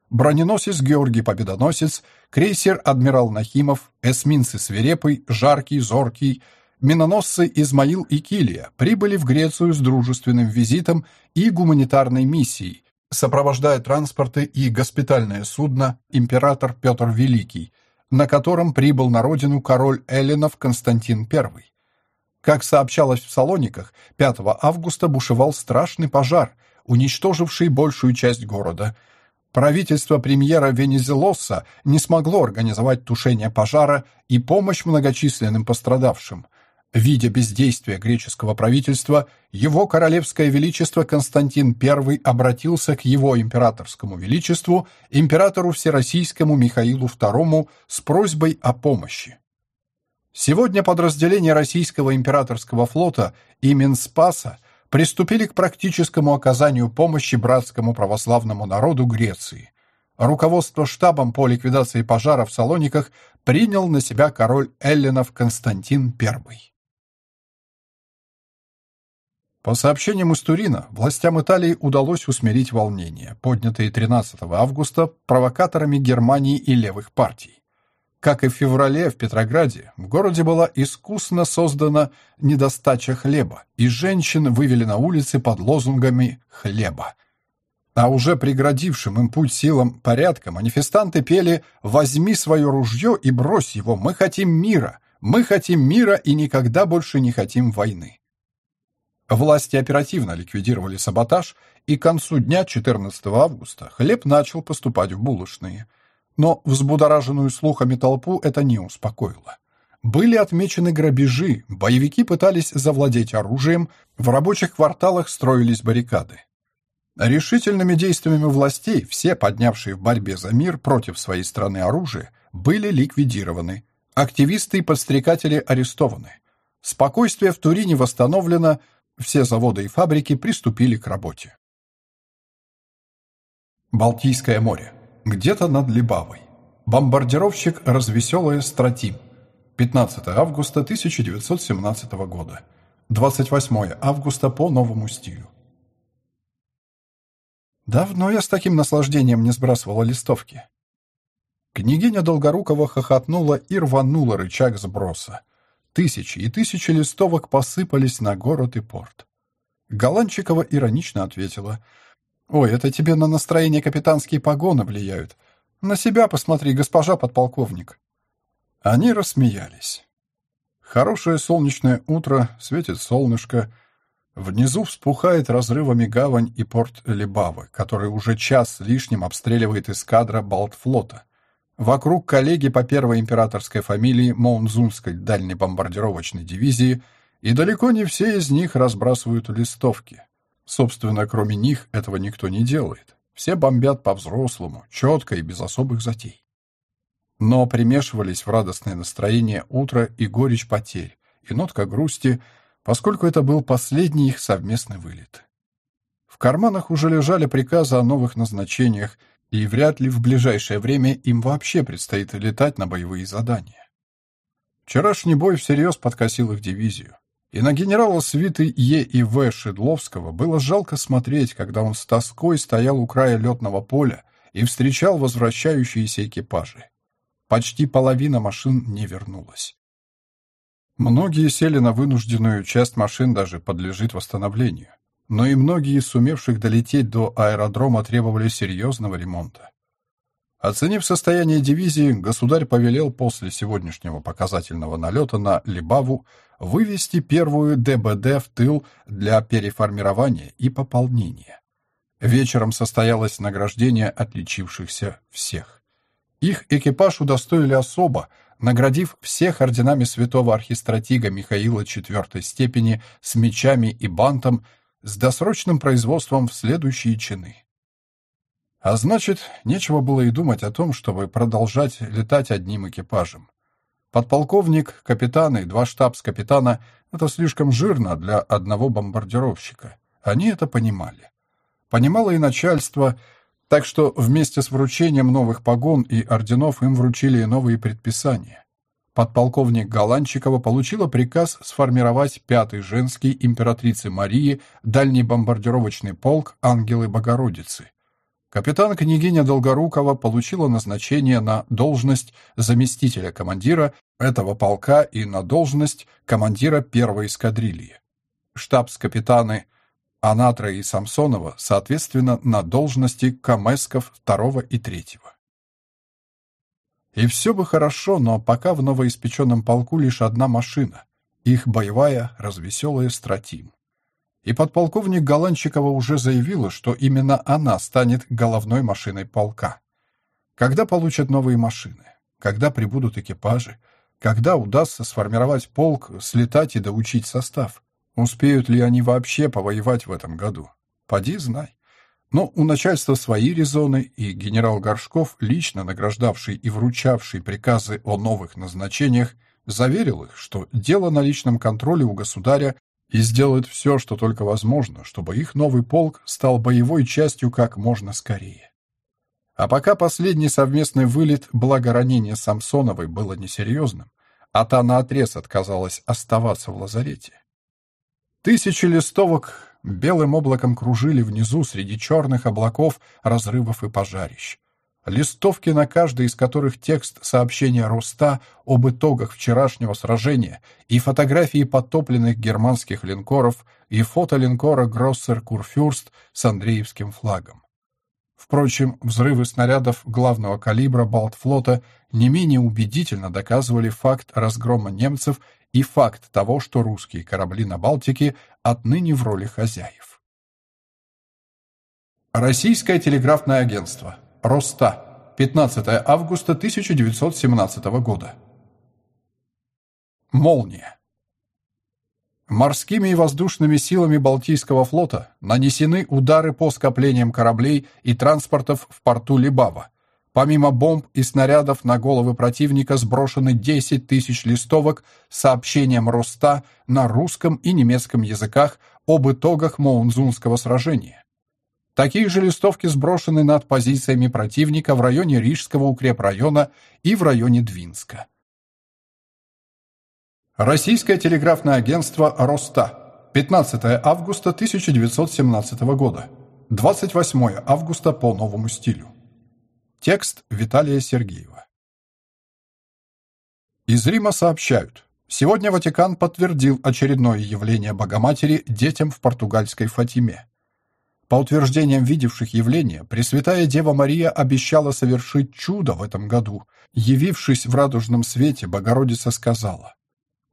Броненосец Георгий Победоносец, крейсер Адмирал Нахимов, эсминцы Свирепый, Жаркий, Зоркий, миноносцы Измаил и Килия прибыли в Грецию с дружественным визитом и гуманитарной миссией, сопровождая транспорты и госпитальное судно «Император Петр Великий», на котором прибыл на родину король Эллинов Константин I. Как сообщалось в Салониках, 5 августа бушевал страшный пожар, уничтоживший большую часть города. Правительство премьера Венезелоса не смогло организовать тушение пожара и помощь многочисленным пострадавшим. Видя бездействие греческого правительства, его королевское величество Константин I обратился к его императорскому величеству, императору всероссийскому Михаилу II с просьбой о помощи. Сегодня подразделения российского императорского флота и Минспаса приступили к практическому оказанию помощи братскому православному народу Греции. Руководство штабом по ликвидации пожара в Салониках принял на себя король Эллинов Константин I. По сообщениям из Турина, властям Италии удалось усмирить волнения, поднятые 13 августа провокаторами Германии и левых партий. Как и в феврале в Петрограде, в городе была искусно создана недостача хлеба, и женщин вывели на улицы под лозунгами «хлеба». А уже преградившим им путь силам порядка манифестанты пели «Возьми свое ружье и брось его, мы хотим мира, мы хотим мира и никогда больше не хотим войны». Власти оперативно ликвидировали саботаж, и к концу дня 14 августа хлеб начал поступать в булочные – но взбудораженную слухами толпу это не успокоило. Были отмечены грабежи, боевики пытались завладеть оружием, в рабочих кварталах строились баррикады. Решительными действиями властей все, поднявшие в борьбе за мир против своей страны оружие, были ликвидированы. Активисты и подстрекатели арестованы. Спокойствие в Турине восстановлено, все заводы и фабрики приступили к работе. Балтийское море. Где-то над Либавой. Бомбардировщик «Развеселая Стратим». 15 августа 1917 года. 28 августа по новому стилю. Давно я с таким наслаждением не сбрасывала листовки. Княгиня Долгорукова хохотнула и рванула рычаг сброса. Тысячи и тысячи листовок посыпались на город и порт. Голанчикова иронично ответила — «Ой, это тебе на настроение капитанские погоны влияют. На себя посмотри, госпожа подполковник». Они рассмеялись. Хорошее солнечное утро, светит солнышко. Внизу вспухает разрывами гавань и порт Лебавы, который уже час с лишним обстреливает эскадра Балтфлота. Вокруг коллеги по первой императорской фамилии Моунзунской дальней бомбардировочной дивизии, и далеко не все из них разбрасывают листовки. Собственно, кроме них этого никто не делает. Все бомбят по-взрослому, четко и без особых затей. Но примешивались в радостное настроение утро и горечь потерь, и нотка грусти, поскольку это был последний их совместный вылет. В карманах уже лежали приказы о новых назначениях, и вряд ли в ближайшее время им вообще предстоит летать на боевые задания. Вчерашний бой всерьез подкосил их дивизию. И на генерала свиты Е. и В. Шедловского было жалко смотреть, когда он с тоской стоял у края летного поля и встречал возвращающиеся экипажи. Почти половина машин не вернулась. Многие сели на вынужденную, часть машин даже подлежит восстановлению. Но и многие из сумевших долететь до аэродрома требовали серьезного ремонта. Оценив состояние дивизии, государь повелел после сегодняшнего показательного налета на Либаву вывести первую ДБД в тыл для переформирования и пополнения. Вечером состоялось награждение отличившихся всех. Их экипаж удостоили особо, наградив всех орденами святого архистратига Михаила IV степени с мечами и бантом с досрочным производством в следующие чины. А значит, нечего было и думать о том, чтобы продолжать летать одним экипажем. Подполковник, капитан и два штабс-капитана — это слишком жирно для одного бомбардировщика. Они это понимали. Понимало и начальство, так что вместе с вручением новых погон и орденов им вручили и новые предписания. Подполковник Голанчикова получила приказ сформировать пятый женский императрицы Марии дальний бомбардировочный полк «Ангелы Богородицы», Капитан-княгиня Долгорукова получила назначение на должность заместителя командира этого полка и на должность командира первой эскадрильи. Штабс-капитаны Анатра и Самсонова, соответственно, на должности камесков второго и третьего. И все бы хорошо, но пока в новоиспеченном полку лишь одна машина, их боевая развеселая стратим и подполковник Голанчикова уже заявила, что именно она станет головной машиной полка. Когда получат новые машины? Когда прибудут экипажи? Когда удастся сформировать полк, слетать и доучить состав? Успеют ли они вообще повоевать в этом году? Поди знай. Но у начальства свои резоны, и генерал Горшков, лично награждавший и вручавший приказы о новых назначениях, заверил их, что дело на личном контроле у государя и сделают все, что только возможно, чтобы их новый полк стал боевой частью как можно скорее. А пока последний совместный вылет, благо ранение Самсоновой было несерьезным, а та наотрез отказалась оставаться в лазарете. Тысячи листовок белым облаком кружили внизу среди черных облаков, разрывов и пожарищ листовки на каждой из которых текст сообщения Руста об итогах вчерашнего сражения и фотографии потопленных германских линкоров и фото линкора Гроссер Курфюрст с Андреевским флагом. Впрочем, взрывы снарядов главного калибра Балтфлота не менее убедительно доказывали факт разгрома немцев и факт того, что русские корабли на Балтике отныне в роли хозяев. Российское телеграфное агентство Роста. 15 августа 1917 года. Молния. Морскими и воздушными силами Балтийского флота нанесены удары по скоплениям кораблей и транспортов в порту Либава. Помимо бомб и снарядов на головы противника сброшены 10 тысяч листовок с сообщением Роста на русском и немецком языках об итогах Моунзунского сражения. Такие же листовки сброшены над позициями противника в районе Рижского укрепрайона и в районе Двинска. Российское телеграфное агентство «Роста». 15 августа 1917 года. 28 августа по новому стилю. Текст Виталия Сергеева. Из Рима сообщают. Сегодня Ватикан подтвердил очередное явление Богоматери детям в португальской Фатиме. По утверждениям видевших явление, Пресвятая Дева Мария обещала совершить чудо в этом году. Явившись в радужном свете, Богородица сказала,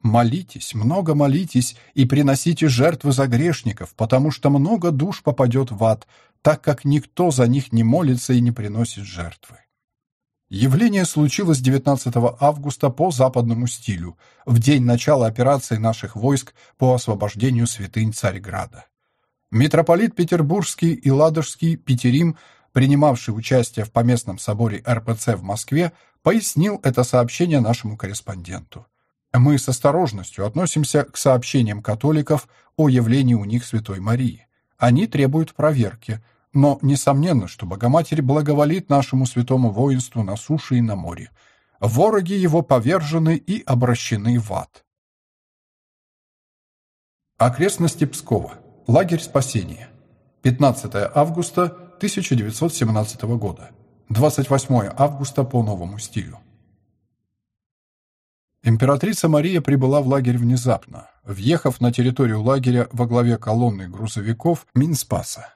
«Молитесь, много молитесь и приносите жертвы за грешников, потому что много душ попадет в ад, так как никто за них не молится и не приносит жертвы». Явление случилось 19 августа по западному стилю, в день начала операции наших войск по освобождению святынь Царьграда. Митрополит Петербургский и Ладожский Петерим, принимавший участие в поместном соборе РПЦ в Москве, пояснил это сообщение нашему корреспонденту. Мы с осторожностью относимся к сообщениям католиков о явлении у них Святой Марии. Они требуют проверки, но несомненно, что Богоматерь благоволит нашему святому воинству на суше и на море. Вороги его повержены и обращены в ад. Окрестности Пскова Лагерь спасения. 15 августа 1917 года. 28 августа по новому стилю. Императрица Мария прибыла в лагерь внезапно, въехав на территорию лагеря во главе колонны грузовиков Минспаса.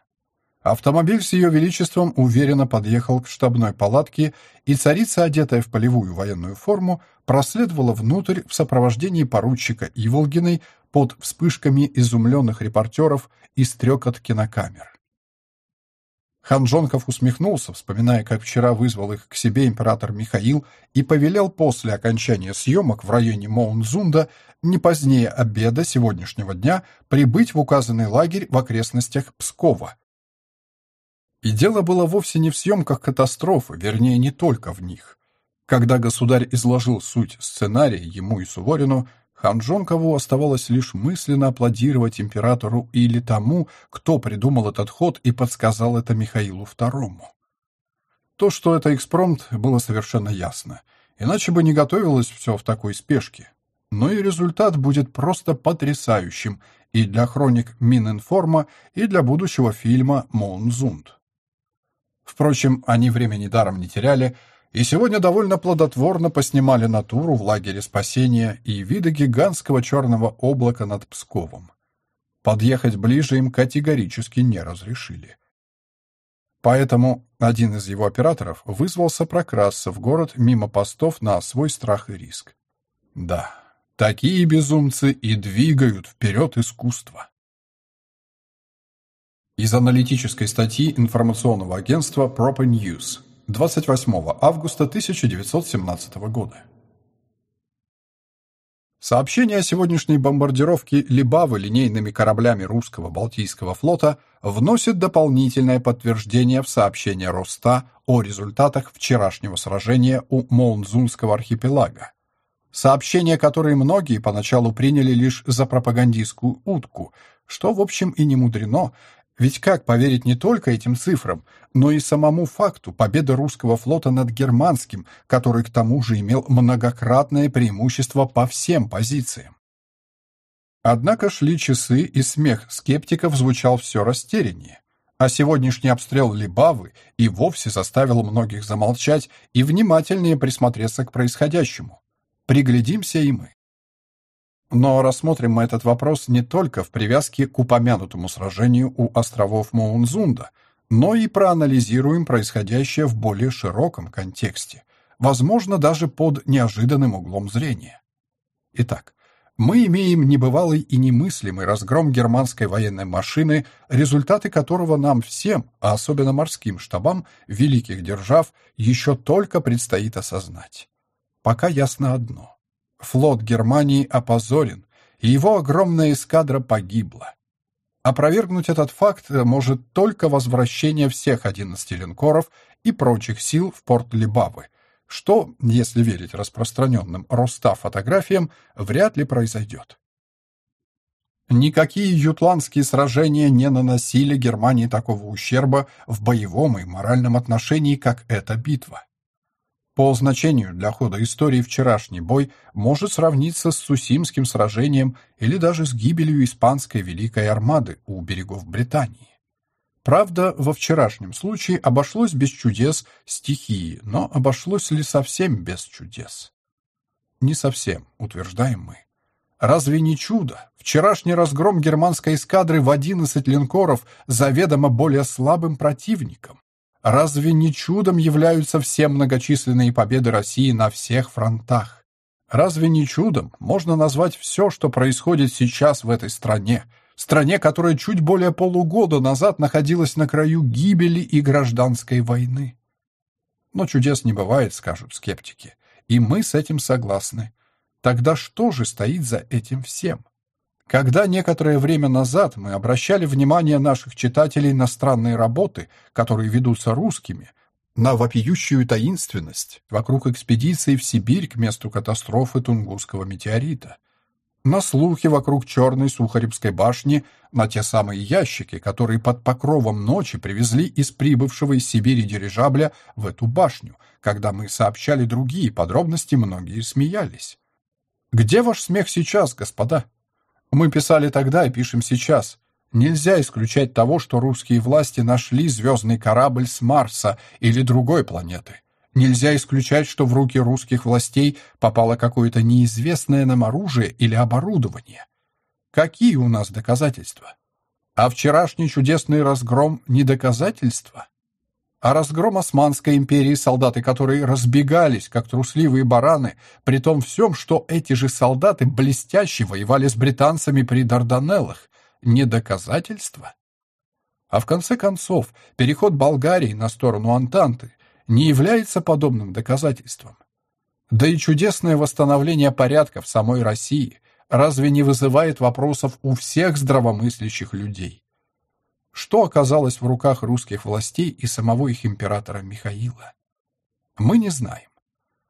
Автомобиль с ее величеством уверенно подъехал к штабной палатке, и царица, одетая в полевую военную форму, проследовала внутрь в сопровождении поручика Иволгиной под вспышками изумленных репортеров и стрекот кинокамер. Ханжонков усмехнулся, вспоминая, как вчера вызвал их к себе император Михаил и повелел после окончания съемок в районе Моунзунда не позднее обеда сегодняшнего дня прибыть в указанный лагерь в окрестностях Пскова. И дело было вовсе не в съемках катастрофы, вернее, не только в них. Когда государь изложил суть сценария ему и Суворину, Ханжонкову оставалось лишь мысленно аплодировать императору или тому, кто придумал этот ход и подсказал это Михаилу II. То, что это экспромт, было совершенно ясно. Иначе бы не готовилось все в такой спешке. Но и результат будет просто потрясающим и для хроник Мининформа, и для будущего фильма «Моунзунд». Впрочем, они времени даром не теряли – и сегодня довольно плодотворно поснимали натуру в лагере спасения и виды гигантского черного облака над Псковом. Подъехать ближе им категорически не разрешили. Поэтому один из его операторов вызвался прокрасться в город мимо постов на свой страх и риск. Да, такие безумцы и двигают вперед искусство. Из аналитической статьи информационного агентства Proper News 28 августа 1917 года. Сообщение о сегодняшней бомбардировке Либавы линейными кораблями русского Балтийского флота вносит дополнительное подтверждение в сообщение Роста о результатах вчерашнего сражения у Моунзунского архипелага. Сообщение, которое многие поначалу приняли лишь за пропагандистскую утку, что, в общем, и не мудрено, ведь как поверить не только этим цифрам, но и самому факту победы русского флота над германским, который к тому же имел многократное преимущество по всем позициям? Однако шли часы, и смех скептиков звучал все растеряннее. А сегодняшний обстрел Либавы и вовсе заставил многих замолчать и внимательнее присмотреться к происходящему. Приглядимся и мы. Но рассмотрим мы этот вопрос не только в привязке к упомянутому сражению у островов Моунзунда, но и проанализируем происходящее в более широком контексте, возможно, даже под неожиданным углом зрения. Итак, мы имеем небывалый и немыслимый разгром германской военной машины, результаты которого нам всем, а особенно морским штабам великих держав, еще только предстоит осознать. Пока ясно одно. Флот Германии опозорен, и его огромная эскадра погибла. Опровергнуть этот факт может только возвращение всех 11 линкоров и прочих сил в порт Либавы, что, если верить распространенным Роста-фотографиям, вряд ли произойдет. Никакие ютландские сражения не наносили Германии такого ущерба в боевом и моральном отношении, как эта битва. По значению для хода истории вчерашний бой может сравниться с Сусимским сражением или даже с гибелью испанской Великой Армады у берегов Британии. Правда, во вчерашнем случае обошлось без чудес стихии, но обошлось ли совсем без чудес? Не совсем, утверждаем мы. Разве не чудо? Вчерашний разгром германской эскадры в 11 линкоров заведомо более слабым противником. Разве не чудом являются все многочисленные победы России на всех фронтах? Разве не чудом можно назвать все, что происходит сейчас в этой стране, стране, которая чуть более полугода назад находилась на краю гибели и гражданской войны? Но чудес не бывает, скажут скептики, и мы с этим согласны. Тогда что же стоит за этим всем? Когда некоторое время назад мы обращали внимание наших читателей на странные работы, которые ведутся русскими, на вопиющую таинственность вокруг экспедиции в Сибирь к месту катастрофы Тунгусского метеорита, на слухи вокруг Черной Сухаревской башни, на те самые ящики, которые под покровом ночи привезли из прибывшего из Сибири дирижабля в эту башню, когда мы сообщали другие подробности, многие смеялись. Где ваш смех сейчас, господа? Мы писали тогда и пишем сейчас. Нельзя исключать того, что русские власти нашли звездный корабль с Марса или другой планеты. Нельзя исключать, что в руки русских властей попало какое-то неизвестное нам оружие или оборудование. Какие у нас доказательства? А вчерашний чудесный разгром не доказательство? А разгром Османской империи, солдаты которые разбегались, как трусливые бараны, при том всем, что эти же солдаты блестяще воевали с британцами при Дарданеллах, не доказательство? А в конце концов, переход Болгарии на сторону Антанты не является подобным доказательством. Да и чудесное восстановление порядка в самой России разве не вызывает вопросов у всех здравомыслящих людей? Что оказалось в руках русских властей и самого их императора Михаила? Мы не знаем.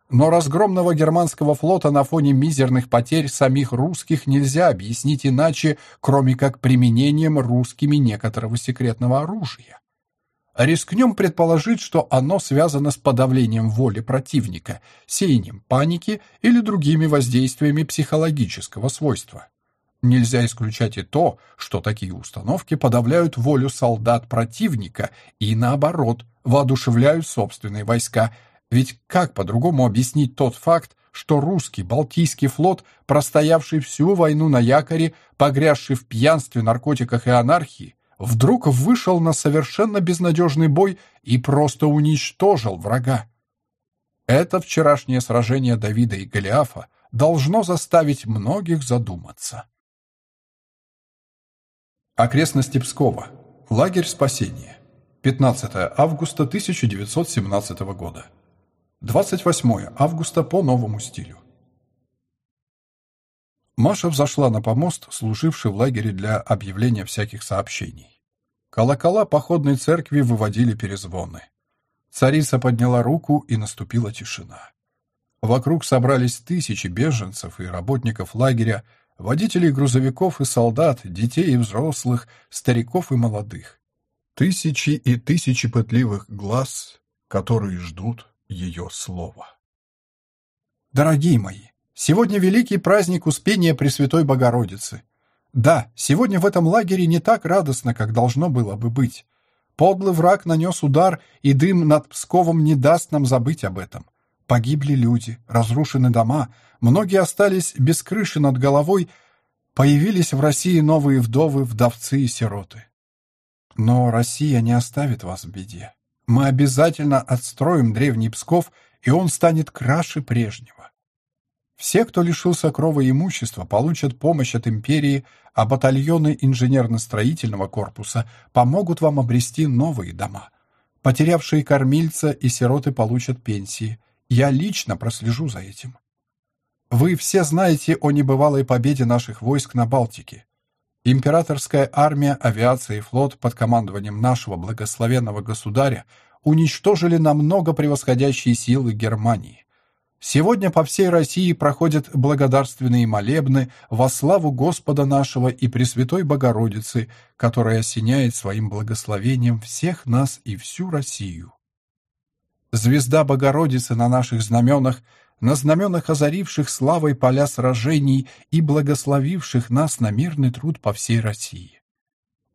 Но разгромного германского флота на фоне мизерных потерь самих русских нельзя объяснить иначе, кроме как применением русскими некоторого секретного оружия. Рискнем предположить, что оно связано с подавлением воли противника, сеянием паники или другими воздействиями психологического свойства. Нельзя исключать и то, что такие установки подавляют волю солдат противника и, наоборот, воодушевляют собственные войска – ведь как по-другому объяснить тот факт, что русский Балтийский флот, простоявший всю войну на якоре, погрязший в пьянстве, наркотиках и анархии, вдруг вышел на совершенно безнадежный бой и просто уничтожил врага? Это вчерашнее сражение Давида и Голиафа должно заставить многих задуматься. Окрестности Пскова. Лагерь спасения. 15 августа 1917 года. 28 августа по новому стилю. Маша взошла на помост, служивший в лагере для объявления всяких сообщений. Колокола походной церкви выводили перезвоны. Царица подняла руку, и наступила тишина. Вокруг собрались тысячи беженцев и работников лагеря, водителей грузовиков и солдат, детей и взрослых, стариков и молодых. Тысячи и тысячи пытливых глаз, которые ждут ее слово. Дорогие мои, сегодня великий праздник Успения Пресвятой Богородицы. Да, сегодня в этом лагере не так радостно, как должно было бы быть. Подлый враг нанес удар, и дым над Псковом не даст нам забыть об этом. Погибли люди, разрушены дома, многие остались без крыши над головой, появились в России новые вдовы, вдовцы и сироты. Но Россия не оставит вас в беде. Мы обязательно отстроим древний Псков, и он станет краше прежнего. Все, кто лишился крова имущества, получат помощь от империи, а батальоны инженерно-строительного корпуса помогут вам обрести новые дома. Потерявшие кормильца и сироты получат пенсии. Я лично прослежу за этим. Вы все знаете о небывалой победе наших войск на Балтике. Императорская армия, авиация и флот под командованием нашего благословенного государя уничтожили намного превосходящие силы Германии. Сегодня по всей России проходят благодарственные молебны во славу Господа нашего и Пресвятой Богородицы, которая осеняет своим благословением всех нас и всю Россию. Звезда Богородицы на наших знаменах на знаменах озаривших славой поля сражений и благословивших нас на мирный труд по всей России.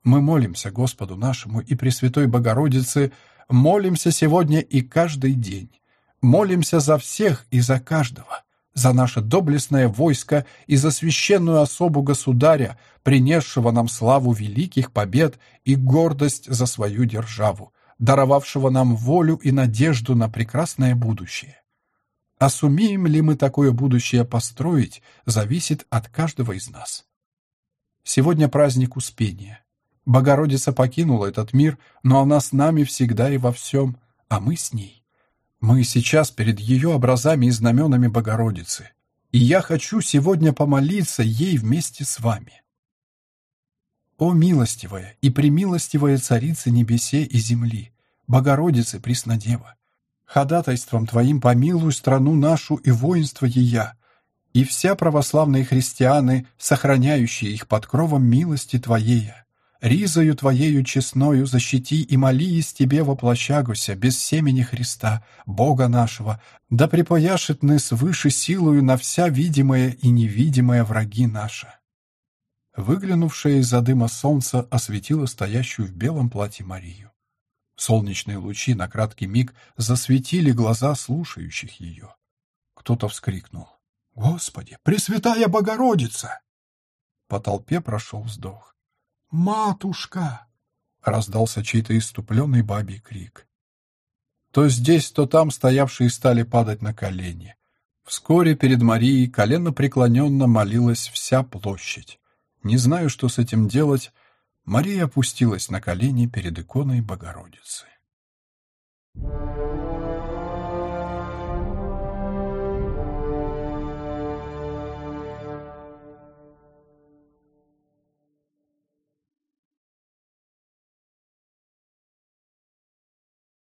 Мы молимся Господу нашему и Пресвятой Богородице, молимся сегодня и каждый день. Молимся за всех и за каждого, за наше доблестное войско и за священную особу государя, принесшего нам славу великих побед и гордость за свою державу, даровавшего нам волю и надежду на прекрасное будущее. А сумеем ли мы такое будущее построить, зависит от каждого из нас. Сегодня праздник Успения. Богородица покинула этот мир, но она с нами всегда и во всем, а мы с ней. Мы сейчас перед ее образами и знаменами Богородицы, и я хочу сегодня помолиться ей вместе с вами. О милостивая и премилостивая Царица Небесе и Земли, Богородице Преснодева! ходатайством Твоим помилуй страну нашу и воинство ея, и вся православные христианы, сохраняющие их под кровом милости Твоей. Ризою Твоею честною защити и моли из Тебе воплощагуся без семени Христа, Бога нашего, да припояшет мы свыше силою на вся видимое и невидимое враги наши. Выглянувшее из-за дыма солнца осветило стоящую в белом платье Марию. Солнечные лучи на краткий миг засветили глаза слушающих ее. Кто-то вскрикнул. «Господи, Пресвятая Богородица!» По толпе прошел вздох. «Матушка!» — раздался чей-то иступленный бабий крик. То здесь, то там стоявшие стали падать на колени. Вскоре перед Марией колено преклоненно молилась вся площадь. Не знаю, что с этим делать, Мария опустилась на колени перед иконой Богородицы. Thank you.